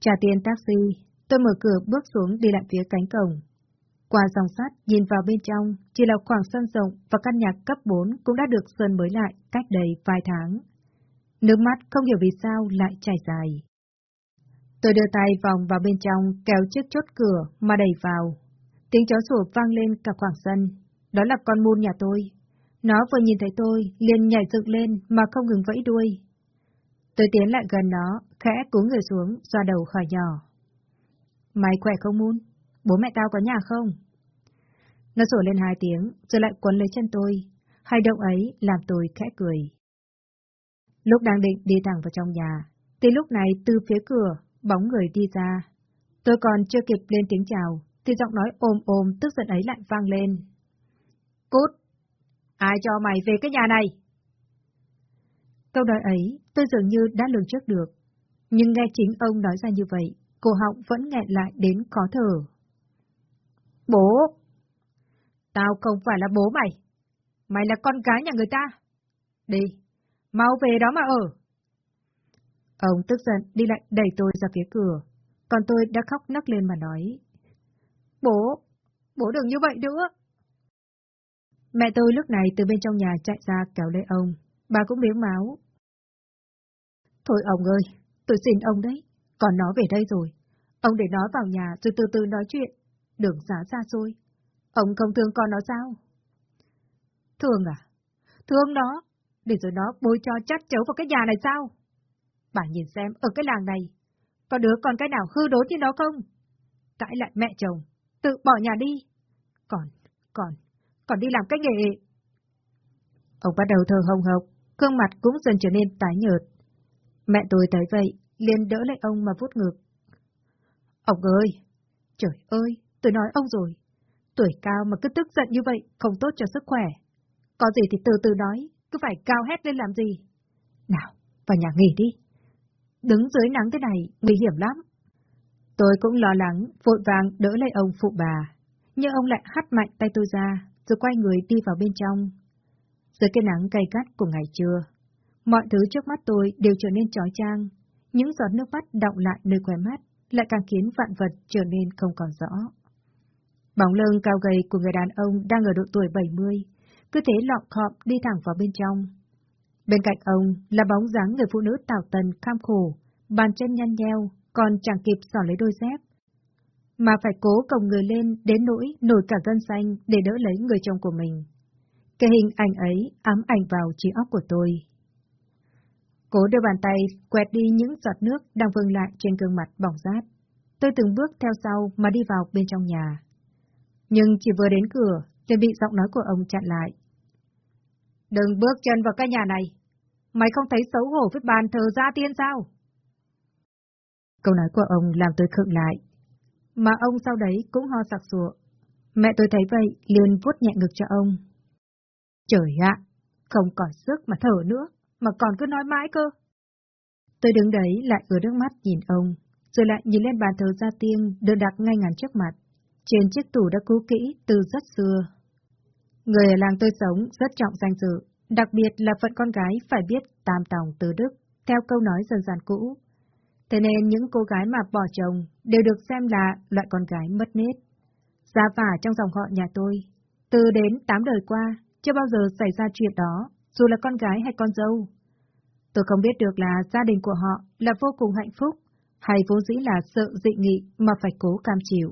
A: Trả tiền taxi, tôi mở cửa bước xuống đi lại phía cánh cổng. Qua dòng sắt, nhìn vào bên trong, chỉ là khoảng sân rộng và căn nhà cấp 4 cũng đã được sơn mới lại cách đây vài tháng. Nước mắt không hiểu vì sao lại chảy dài. Tôi đưa tay vòng vào bên trong, kéo chiếc chốt cửa mà đẩy vào. Tiếng chó sủa vang lên cả khoảng sân. Đó là con môn nhà tôi. Nó vừa nhìn thấy tôi, liền nhảy dựng lên mà không ngừng vẫy đuôi. Tôi tiến lại gần nó, khẽ cúi người xuống, xoa đầu khỏi nhỏ. Mày khỏe không Moon? Bố mẹ tao có nhà không? Nó sủa lên hai tiếng, rồi lại quấn lấy chân tôi. Hai động ấy làm tôi khẽ cười. Lúc đang định đi thẳng vào trong nhà, thì lúc này từ phía cửa, bóng người đi ra. Tôi còn chưa kịp lên tiếng chào, thì giọng nói ôm ôm tức giận ấy lại vang lên. Cút! Ai cho mày về cái nhà này? Câu nói ấy tôi dường như đã lường trước được, nhưng nghe chính ông nói ra như vậy, cổ họng vẫn nghẹn lại đến khó thở. Bố! Tao không phải là bố mày. Mày là con gái nhà người ta. Đi, mau về đó mà ở. Ông tức giận đi lại đẩy tôi ra phía cửa, còn tôi đã khóc nấc lên mà nói. Bố, bố đừng như vậy nữa. Mẹ tôi lúc này từ bên trong nhà chạy ra kéo lấy ông, bà cũng miếng máu. Thôi ông ơi, tôi xin ông đấy, còn nó về đây rồi. Ông để nó vào nhà rồi từ từ nói chuyện, đừng giá xa xôi. Ông không thương con nó sao? Thương à? Thương nó, để rồi nó bôi cho chát chấu vào cái nhà này sao? Bà nhìn xem, ở cái làng này, có đứa con cái nào hư đốn như nó không? Cãi lại mẹ chồng, tự bỏ nhà đi. Còn, còn, còn đi làm cái nghề. Ông bắt đầu thở hồng hộc, gương mặt cũng dần trở nên tái nhợt. Mẹ tôi thấy vậy, liền đỡ lấy ông mà vuốt ngực. Ông ơi! Trời ơi, tôi nói ông rồi. Tuổi cao mà cứ tức giận như vậy, không tốt cho sức khỏe. Có gì thì từ từ nói, cứ phải cao hét lên làm gì. Nào, vào nhà nghỉ đi. Đứng dưới nắng thế này, nguy hiểm lắm. Tôi cũng lo lắng, vội vàng đỡ lấy ông phụ bà. Nhưng ông lại hắt mạnh tay tôi ra, rồi quay người đi vào bên trong. Dưới cái nắng cay cắt của ngày trưa, mọi thứ trước mắt tôi đều trở nên trói trang. Những giọt nước mắt đọng lại nơi khóe mắt, lại càng khiến vạn vật trở nên không còn rõ. Bóng lưng cao gầy của người đàn ông đang ở độ tuổi 70, cứ thế lọc khọm đi thẳng vào bên trong. Bên cạnh ông là bóng dáng người phụ nữ tảo tần kham khổ, bàn chân nhăn nheo, còn chẳng kịp sỏ lấy đôi dép. Mà phải cố còng người lên đến nỗi nổi cả gân xanh để đỡ lấy người chồng của mình. Cái hình ảnh ấy ám ảnh vào trí óc của tôi. Cố đưa bàn tay quẹt đi những giọt nước đang vương lại trên gương mặt bỏng rát. Tôi từng bước theo sau mà đi vào bên trong nhà. Nhưng chỉ vừa đến cửa, liền bị giọng nói của ông chặn lại. Đừng bước chân vào cái nhà này. Mày không thấy xấu hổ với bàn thờ gia tiên sao? Câu nói của ông làm tôi khựng lại. Mà ông sau đấy cũng ho sặc sụa. Mẹ tôi thấy vậy, liền vuốt nhẹ ngực cho ông. Trời ạ! không còn sức mà thở nữa, mà còn cứ nói mãi cơ. Tôi đứng đấy lại ứa nước mắt nhìn ông, rồi lại nhìn lên bàn thờ gia tiên được đặt ngay ngắn trước mặt. Trên chiếc tủ đã cũ kỹ từ rất xưa. Người ở làng tôi sống rất trọng danh dự, đặc biệt là phận con gái phải biết tam tòng tứ đức, theo câu nói dân gian cũ. Thế nên những cô gái mà bỏ chồng đều được xem là loại con gái mất nết. Gia phả trong dòng họ nhà tôi, từ đến tám đời qua, chưa bao giờ xảy ra chuyện đó, dù là con gái hay con dâu. Tôi không biết được là gia đình của họ là vô cùng hạnh phúc, hay vốn dĩ là sợ dị nghị mà phải cố cam chịu.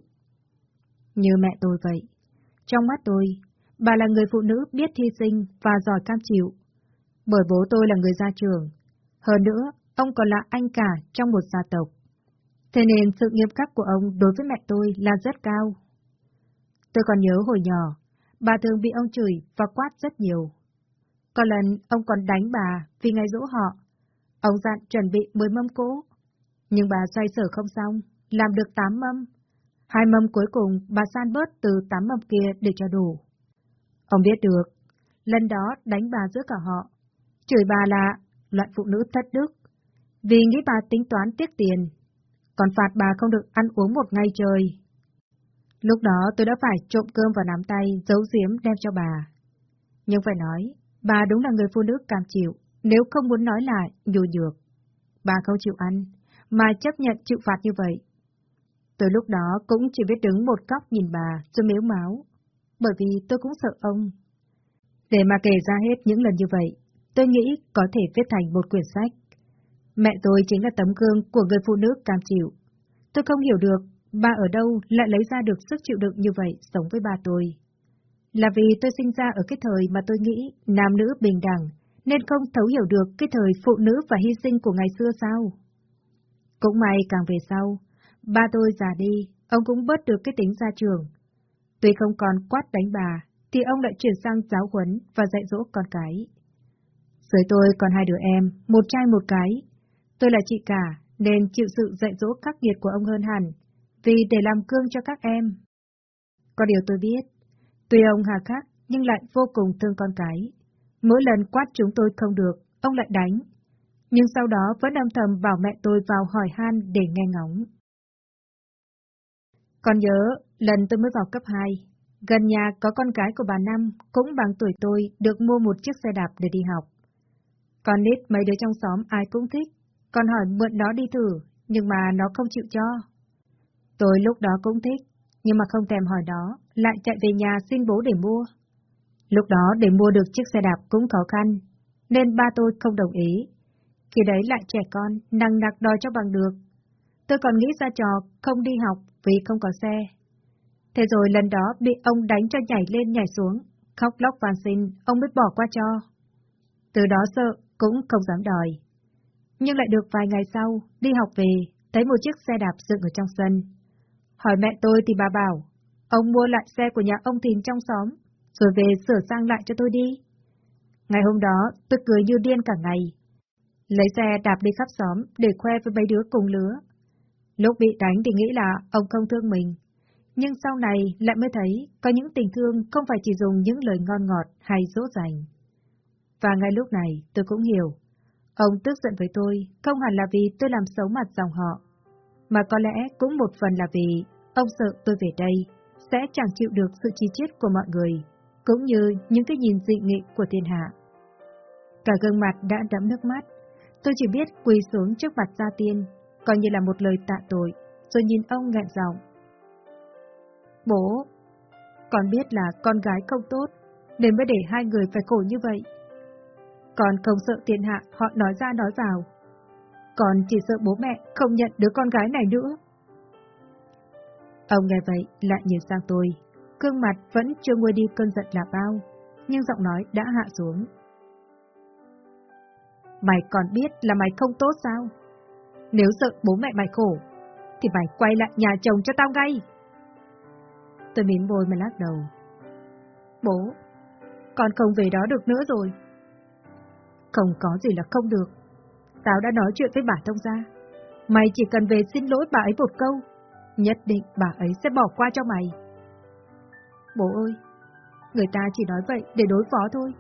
A: Như mẹ tôi vậy. Trong mắt tôi, bà là người phụ nữ biết hy sinh và giỏi cam chịu. Bởi bố tôi là người gia trưởng. Hơn nữa, ông còn là anh cả trong một gia tộc. Thế nên sự nghiêm khắc của ông đối với mẹ tôi là rất cao. Tôi còn nhớ hồi nhỏ, bà thường bị ông chửi và quát rất nhiều. Có lần ông còn đánh bà vì ngày dỗ họ. Ông dặn chuẩn bị 10 mâm cỗ. Nhưng bà xoay sở không xong, làm được 8 mâm. Hai mâm cuối cùng bà san bớt từ 8 mâm kia để cho đủ không biết được, lần đó đánh bà giữa cả họ. Chửi bà là loại phụ nữ thất đức. Vì nghĩ bà tính toán tiếc tiền. Còn phạt bà không được ăn uống một ngày trời. Lúc đó tôi đã phải trộm cơm vào nắm tay, giấu giếm đem cho bà. Nhưng phải nói, bà đúng là người phụ nữ cam chịu, nếu không muốn nói lại, dù nhược. Bà không chịu ăn, mà chấp nhận chịu phạt như vậy. Tôi lúc đó cũng chỉ biết đứng một góc nhìn bà, rồi mếu máu, bởi vì tôi cũng sợ ông. Để mà kể ra hết những lần như vậy, tôi nghĩ có thể viết thành một quyển sách. Mẹ tôi chính là tấm gương của người phụ nữ cam chịu. Tôi không hiểu được Bà ở đâu lại lấy ra được sức chịu đựng như vậy sống với bà tôi? Là vì tôi sinh ra ở cái thời mà tôi nghĩ nam nữ bình đẳng, nên không thấu hiểu được cái thời phụ nữ và hy sinh của ngày xưa sao? Cũng may càng về sau, ba tôi già đi, ông cũng bớt được cái tính gia trường. Tuy không còn quát đánh bà, thì ông lại chuyển sang giáo huấn và dạy dỗ con cái. Dưới tôi còn hai đứa em, một trai một cái. Tôi là chị cả, nên chịu sự dạy dỗ khắc nghiệt của ông hơn hẳn, vì để làm cương cho các em. Có điều tôi biết, tuy ông hà khắc nhưng lại vô cùng thương con cái. Mỗi lần quát chúng tôi không được, ông lại đánh. Nhưng sau đó vẫn âm thầm bảo mẹ tôi vào hỏi han để nghe ngóng. Còn nhớ, lần tôi mới vào cấp 2, gần nhà có con gái của bà Năm, cũng bằng tuổi tôi, được mua một chiếc xe đạp để đi học. Con nít mấy đứa trong xóm ai cũng thích, còn hỏi mượn nó đi thử, nhưng mà nó không chịu cho. Tôi lúc đó cũng thích, nhưng mà không thèm hỏi đó, lại chạy về nhà xin bố để mua. Lúc đó để mua được chiếc xe đạp cũng khó khăn, nên ba tôi không đồng ý. Khi đấy lại trẻ con, năng nặc đòi cho bằng được. Tôi còn nghĩ ra trò không đi học vì không có xe. Thế rồi lần đó bị ông đánh cho nhảy lên nhảy xuống, khóc lóc van xin, ông mới bỏ qua cho. Từ đó sợ, cũng không dám đòi. Nhưng lại được vài ngày sau, đi học về, thấy một chiếc xe đạp dựng ở trong sân. Hỏi mẹ tôi thì bà bảo, ông mua lại xe của nhà ông Thìn trong xóm, rồi về sửa sang lại cho tôi đi. Ngày hôm đó, tôi cười như điên cả ngày. Lấy xe đạp đi khắp xóm để khoe với mấy đứa cùng lứa. Lúc bị đánh thì nghĩ là ông không thương mình. Nhưng sau này lại mới thấy có những tình thương không phải chỉ dùng những lời ngon ngọt hay dỗ dành. Và ngay lúc này tôi cũng hiểu. Ông tức giận với tôi không hẳn là vì tôi làm xấu mặt dòng họ, mà có lẽ cũng một phần là vì Ông sợ tôi về đây sẽ chẳng chịu được sự chi chiết của mọi người, cũng như những cái nhìn dị nghị của thiên hạ. Cả gương mặt đã đẫm nước mắt, tôi chỉ biết quỳ xuống trước mặt gia tiên, coi như là một lời tạ tội, rồi nhìn ông nghẹn giọng. Bố, con biết là con gái không tốt, nên mới để hai người phải khổ như vậy. Con không sợ thiên hạ họ nói ra nói vào. Con chỉ sợ bố mẹ không nhận đứa con gái này nữa. Ông nghe vậy lại nhìn sang tôi, gương mặt vẫn chưa nguôi đi cơn giận là bao, nhưng giọng nói đã hạ xuống. Mày còn biết là mày không tốt sao? Nếu sợ bố mẹ mày khổ, thì mày quay lại nhà chồng cho tao ngay. Tôi mím môi mà lắc đầu. Bố, con không về đó được nữa rồi. Không có gì là không được. Tao đã nói chuyện với bà thông gia. Mày chỉ cần về xin lỗi bà ấy một câu Nhất định bà ấy sẽ bỏ qua cho mày. Bố ơi, người ta chỉ nói vậy để đối phó thôi.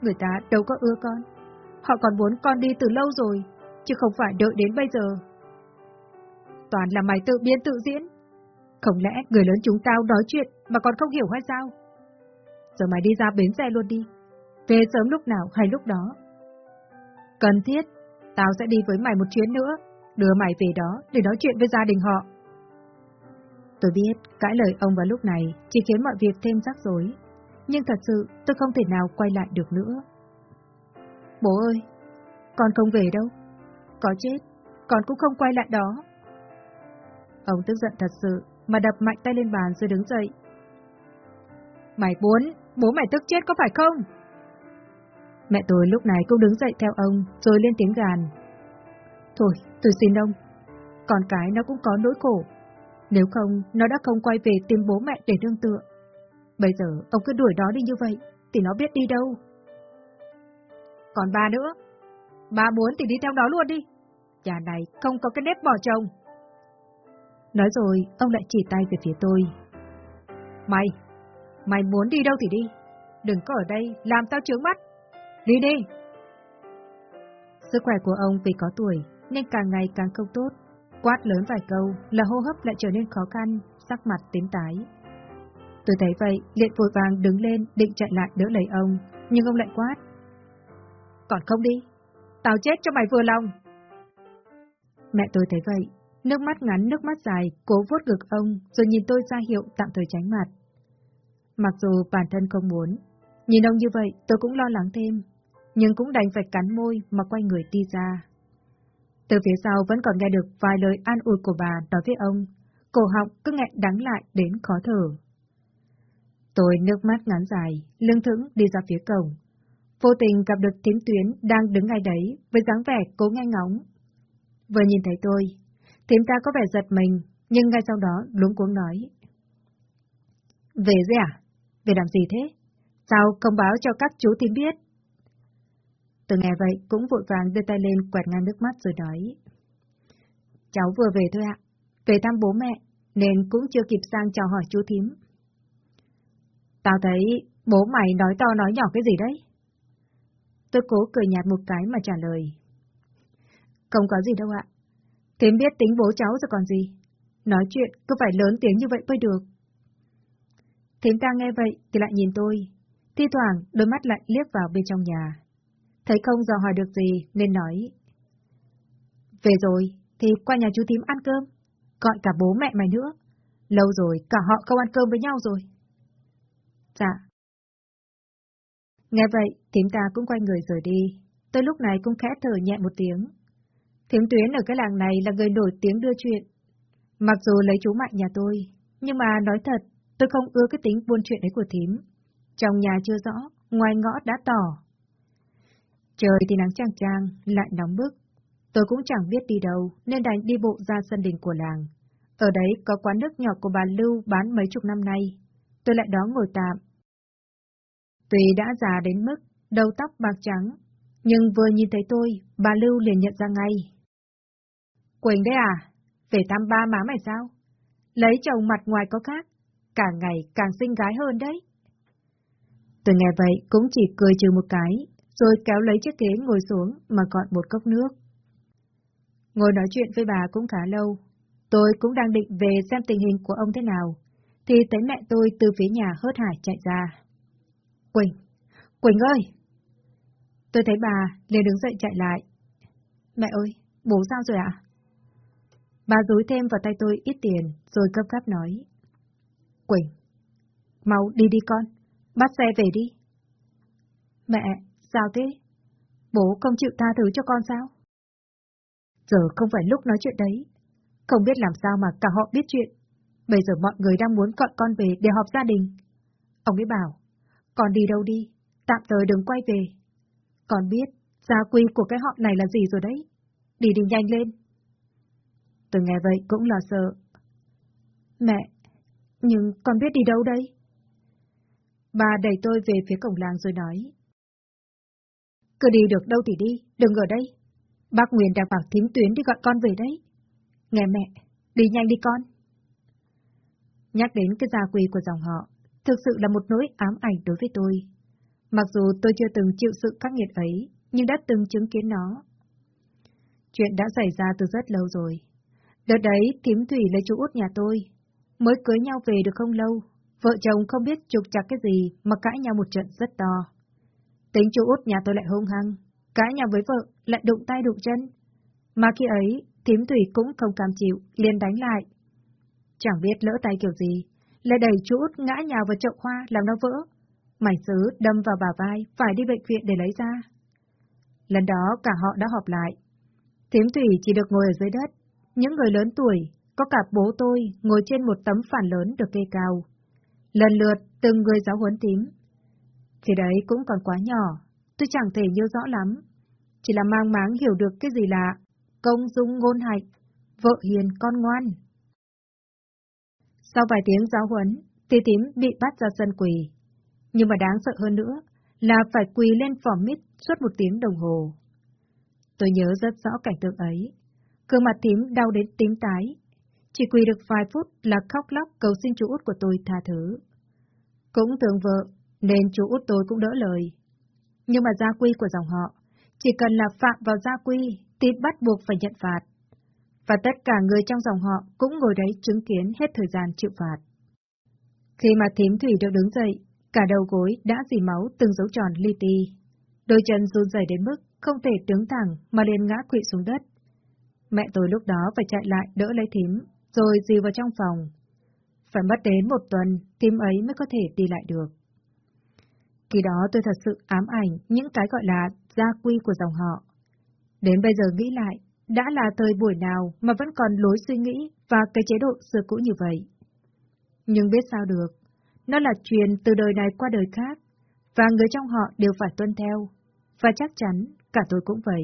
A: người ta đâu có ưa con. Họ còn muốn con đi từ lâu rồi, chứ không phải đợi đến bây giờ. Toàn là mày tự biên tự diễn. Không lẽ người lớn chúng tao nói chuyện mà còn không hiểu hay sao? Giờ mày đi ra bến xe luôn đi. Về sớm lúc nào hay lúc đó. Cần thiết, tao sẽ đi với mày một chuyến nữa, đưa mày về đó để nói chuyện với gia đình họ. Tôi biết cãi lời ông vào lúc này chỉ khiến mọi việc thêm rắc rối, nhưng thật sự tôi không thể nào quay lại được nữa. Bố ơi, con không về đâu. Có chết, con cũng không quay lại đó. Ông tức giận thật sự, mà đập mạnh tay lên bàn rồi đứng dậy. Mày muốn, bố mày tức chết có phải không? Mẹ tôi lúc này cũng đứng dậy theo ông, rồi lên tiếng gàn. Thôi, tôi xin ông. Con cái nó cũng có nỗi khổ. Nếu không, nó đã không quay về tìm bố mẹ để nương tựa. Bây giờ, ông cứ đuổi nó đi như vậy, thì nó biết đi đâu. Còn ba nữa. Ba muốn thì đi theo nó luôn đi. Nhà này không có cái nếp bỏ chồng. Nói rồi, ông lại chỉ tay về phía tôi. Mày, mày muốn đi đâu thì đi. Đừng có ở đây làm tao trướng mắt. Đi đi! Sức khỏe của ông vì có tuổi nên càng ngày càng không tốt. Quát lớn vài câu là hô hấp lại trở nên khó khăn, sắc mặt tím tái. Tôi thấy vậy, liền vội vàng đứng lên định chạy lại đỡ lấy ông, nhưng ông lại quát. Còn không đi, tao chết cho mày vừa lòng. Mẹ tôi thấy vậy, nước mắt ngắn nước mắt dài, cố vuốt ngực ông rồi nhìn tôi ra hiệu tạm thời tránh mặt. Mặc dù bản thân không muốn, nhìn ông như vậy tôi cũng lo lắng thêm, nhưng cũng đành phải cắn môi mà quay người đi ra. Từ phía sau vẫn còn nghe được vài lời an ủi của bà nói với ông, cổ họng cứ nghẹn đắng lại đến khó thở. Tôi nước mắt ngắn dài, lưng thững đi ra phía cổng. Vô tình gặp được thím tuyến đang đứng ngay đấy với dáng vẻ cố nghe ngóng. Vừa nhìn thấy tôi, thím ta có vẻ giật mình, nhưng ngay sau đó luống cuống nói. Về rồi à? Về làm gì thế? Sao không báo cho các chú thím biết? Từ nghe vậy cũng vội vàng đưa tay lên quẹt ngang nước mắt rồi nói. Cháu vừa về thôi ạ, về thăm bố mẹ, nên cũng chưa kịp sang chào hỏi chú thím. Tao thấy bố mày nói to nói nhỏ cái gì đấy? Tôi cố cười nhạt một cái mà trả lời. Không có gì đâu ạ. Thím biết tính bố cháu rồi còn gì. Nói chuyện cứ phải lớn tiếng như vậy mới được. Thím ta nghe vậy thì lại nhìn tôi. Thi thoảng đôi mắt lại liếc vào bên trong nhà. Thấy không dò hỏi được gì nên nói. Về rồi thì qua nhà chú thím ăn cơm. Gọi cả bố mẹ mày nữa. Lâu rồi cả họ không ăn cơm với nhau rồi. Dạ. Nghe vậy, thím ta cũng quay người rời đi. Tôi lúc này cũng khẽ thở nhẹ một tiếng. Thiếm tuyến ở cái làng này là người nổi tiếng đưa chuyện. Mặc dù lấy chú Mạnh nhà tôi, nhưng mà nói thật, tôi không ưa cái tính buôn chuyện ấy của thím. Trong nhà chưa rõ, ngoài ngõ đã tỏ. Trời thì nắng chang chang, lại nóng bức. Tôi cũng chẳng biết đi đâu, nên đành đi bộ ra sân đình của làng. Ở đấy có quán nước nhỏ của bà Lưu bán mấy chục năm nay. Tôi lại đó ngồi tạm. Tuy đã già đến mức đầu tóc bạc trắng, nhưng vừa nhìn thấy tôi, bà Lưu liền nhận ra ngay. Quỳnh đấy à? Về thăm ba má mày sao? Lấy chồng mặt ngoài có khác, càng ngày càng xinh gái hơn đấy. Tôi nghe vậy cũng chỉ cười trừ một cái, rồi kéo lấy chiếc ghế ngồi xuống mà gọn một cốc nước. Ngồi nói chuyện với bà cũng khá lâu, tôi cũng đang định về xem tình hình của ông thế nào, thì thấy mẹ tôi từ phía nhà hớt hải chạy ra. Quỳnh! Quỳnh ơi! Tôi thấy bà liền đứng dậy chạy lại. Mẹ ơi, bố sao rồi ạ? Bà dối thêm vào tay tôi ít tiền, rồi cấp gáp nói. Quỳnh! Mau đi đi con, bắt xe về đi. Mẹ, sao thế? Bố không chịu tha thứ cho con sao? Giờ không phải lúc nói chuyện đấy. Không biết làm sao mà cả họ biết chuyện. Bây giờ mọi người đang muốn gọi con về để họp gia đình. Ông ấy bảo, con đi đâu đi, tạm thời đừng quay về. Con biết, gia quy của cái họ này là gì rồi đấy. Đi đi nhanh lên. Tôi nghe vậy cũng là sợ. Mẹ, nhưng con biết đi đâu đây? Bà đẩy tôi về phía cổng làng rồi nói. Cứ đi được đâu thì đi, đừng ở đây. Bác Nguyên đang bảo thím tuyến đi gọi con về đấy. Nghe mẹ, đi nhanh đi con. Nhắc đến cái gia quy của dòng họ, thực sự là một nỗi ám ảnh đối với tôi. Mặc dù tôi chưa từng chịu sự khắc nghiệt ấy, nhưng đã từng chứng kiến nó. Chuyện đã xảy ra từ rất lâu rồi. Đợt đấy, thím Thủy lấy chú út nhà tôi. Mới cưới nhau về được không lâu, vợ chồng không biết trục chặt cái gì mà cãi nhau một trận rất to. Tính chú út nhà tôi lại hung hăng, cãi nhau với vợ lại đụng tay đụng chân. Mà khi ấy, thím Thủy cũng không cam chịu, liền đánh lại. Chẳng biết lỡ tay kiểu gì, lại đẩy chú út ngã nhào vào chậu hoa làm nó vỡ. Mảnh sứ đâm vào bà vai, phải đi bệnh viện để lấy ra. Lần đó cả họ đã họp lại. Thiếm Thủy chỉ được ngồi ở dưới đất. Những người lớn tuổi, có cả bố tôi, ngồi trên một tấm phản lớn được kê cao. Lần lượt, từng người giáo huấn tím. Thì đấy cũng còn quá nhỏ, tôi chẳng thể nhớ rõ lắm. Chỉ là mang máng hiểu được cái gì là công dung ngôn hạnh, vợ hiền con ngoan. Sau vài tiếng giáo huấn, tí tím bị bắt ra sân quỳ. Nhưng mà đáng sợ hơn nữa là phải quỳ lên phỏ mít suốt một tiếng đồng hồ. Tôi nhớ rất rõ cảnh tượng ấy cơ mặt tím đau đến tím tái. Chỉ quỳ được vài phút là khóc lóc cầu xin chú út của tôi tha thứ. Cũng tưởng vợ, nên chú út tôi cũng đỡ lời. Nhưng mà gia quy của dòng họ, chỉ cần là phạm vào gia quy thì bắt buộc phải nhận phạt. Và tất cả người trong dòng họ cũng ngồi đấy chứng kiến hết thời gian chịu phạt. Khi mà thím thủy được đứng dậy, cả đầu gối đã dì máu từng dấu tròn li ti. Đôi chân run rẩy đến mức không thể đứng thẳng mà liền ngã quỵ xuống đất. Mẹ tôi lúc đó phải chạy lại đỡ lấy thím, rồi dì vào trong phòng. Phải mất đến một tuần, thím ấy mới có thể đi lại được. Khi đó tôi thật sự ám ảnh những cái gọi là gia quy của dòng họ. Đến bây giờ nghĩ lại, đã là thời buổi nào mà vẫn còn lối suy nghĩ và cái chế độ xưa cũ như vậy. Nhưng biết sao được, nó là truyền từ đời này qua đời khác, và người trong họ đều phải tuân theo, và chắc chắn cả tôi cũng vậy.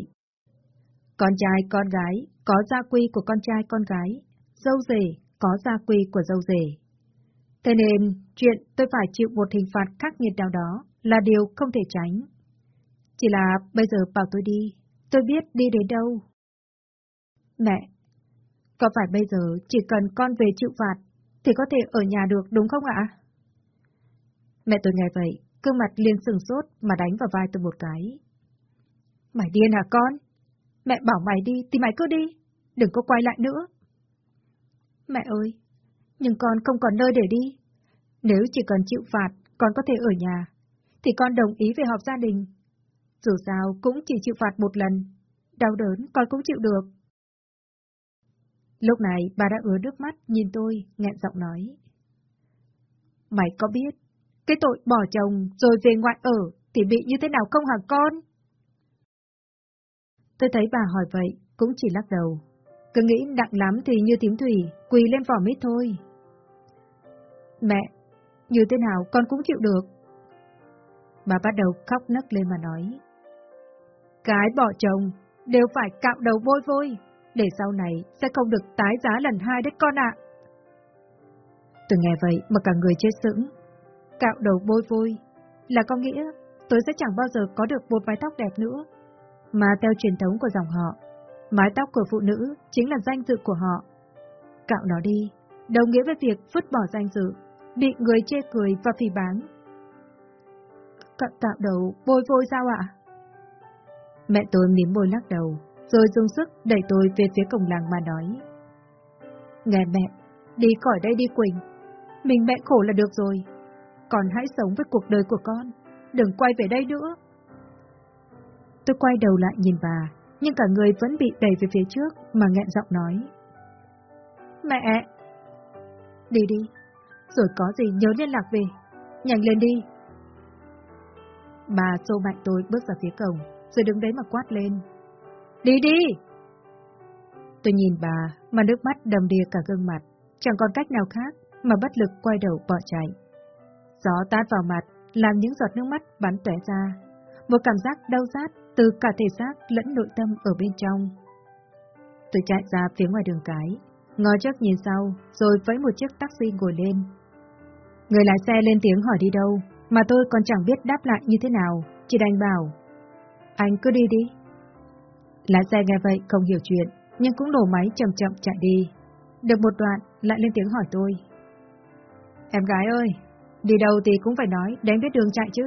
A: Con trai, con gái, có gia quy của con trai, con gái, dâu rể, có gia quy của dâu rể. Thế nên, chuyện tôi phải chịu một hình phạt khắc nghiệt nào đó là điều không thể tránh. Chỉ là bây giờ bảo tôi đi, tôi biết đi đến đâu. Mẹ, có phải bây giờ chỉ cần con về chịu phạt thì có thể ở nhà được đúng không ạ? Mẹ tôi nghe vậy, gương mặt liền sừng sốt mà đánh vào vai tôi một cái. Mày điên hả con? Mẹ bảo mày đi thì mày cứ đi, đừng có quay lại nữa. Mẹ ơi, nhưng con không còn nơi để đi. Nếu chỉ cần chịu phạt, con có thể ở nhà, thì con đồng ý về họp gia đình. Dù sao cũng chỉ chịu phạt một lần, đau đớn con cũng chịu được. Lúc này bà đã ứa nước mắt nhìn tôi, nghẹn giọng nói. Mày có biết, cái tội bỏ chồng rồi về ngoại ở thì bị như thế nào không hả con? Tôi thấy bà hỏi vậy, cũng chỉ lắc đầu. Cứ nghĩ nặng lắm thì như tím thủy, quỳ lên vỏ mít thôi. Mẹ, như thế nào con cũng chịu được. Bà bắt đầu khóc nấc lên mà nói. Cái bỏ chồng đều phải cạo đầu bôi vôi, để sau này sẽ không được tái giá lần hai đấy con ạ. Tôi nghe vậy mà cả người chết sững. Cạo đầu bôi vôi là có nghĩa tôi sẽ chẳng bao giờ có được một mái tóc đẹp nữa. Mà theo truyền thống của dòng họ, mái tóc của phụ nữ chính là danh dự của họ. Cạo nó đi, đồng nghĩa với việc vứt bỏ danh dự, bị người chê cười và phỉ báng. Cạo, cạo đầu bôi vôi sao ạ? Mẹ tôi miếm môi lắc đầu, rồi dùng sức đẩy tôi về phía cổng làng mà nói. Nghe mẹ, đi khỏi đây đi Quỳnh, mình mẹ khổ là được rồi, còn hãy sống với cuộc đời của con, đừng quay về đây nữa. Tôi quay đầu lại nhìn bà, nhưng cả người vẫn bị đẩy về phía trước mà nghẹn giọng nói. Mẹ! Đi đi, rồi có gì nhớ liên lạc về, nhanh lên đi. Bà xô mạnh tôi bước ra phía cổng, rồi đứng đấy mà quát lên. Đi đi! Tôi nhìn bà mà nước mắt đầm đìa cả gương mặt, chẳng còn cách nào khác mà bất lực quay đầu bỏ chạy. Gió tát vào mặt, làm những giọt nước mắt bắn tóe ra. Một cảm giác đau rát từ cả thể xác lẫn nội tâm ở bên trong. Tôi chạy ra phía ngoài đường cái, ngó trước nhìn sau, rồi vẫy một chiếc taxi ngồi lên. Người lái xe lên tiếng hỏi đi đâu, mà tôi còn chẳng biết đáp lại như thế nào, chỉ đành bảo. Anh cứ đi đi. Lái xe nghe vậy không hiểu chuyện, nhưng cũng đổ máy chậm chậm chạy đi. Được một đoạn, lại lên tiếng hỏi tôi. Em gái ơi, đi đâu thì cũng phải nói, đến biết đường chạy chứ.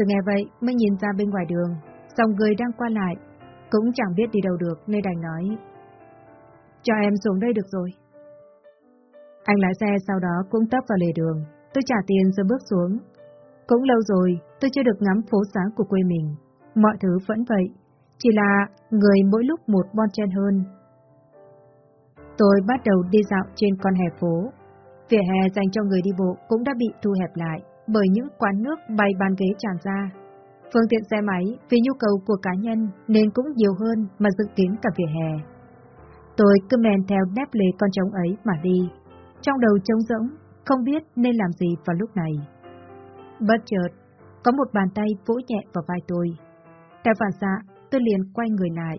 A: Tôi nghe vậy mới nhìn ra bên ngoài đường, dòng người đang qua lại, cũng chẳng biết đi đâu được nên đành nói. Cho em xuống đây được rồi. Anh lái xe sau đó cũng tấp vào lề đường, tôi trả tiền rồi bước xuống. Cũng lâu rồi, tôi chưa được ngắm phố xá của quê mình. Mọi thứ vẫn vậy, chỉ là người mỗi lúc một bon chen hơn. Tôi bắt đầu đi dạo trên con hè phố. Vỉa hè dành cho người đi bộ cũng đã bị thu hẹp lại bởi những quán nước bày bàn ghế tràn ra. Phương tiện xe máy vì nhu cầu của cá nhân nên cũng nhiều hơn mà dự kiến cả vỉa hè. Tôi cứ men theo nép lề con trống ấy mà đi. Trong đầu trống rỗng, không biết nên làm gì vào lúc này. Bất chợt, có một bàn tay vỗ nhẹ vào vai tôi. Theo phản xạ, tôi liền quay người lại,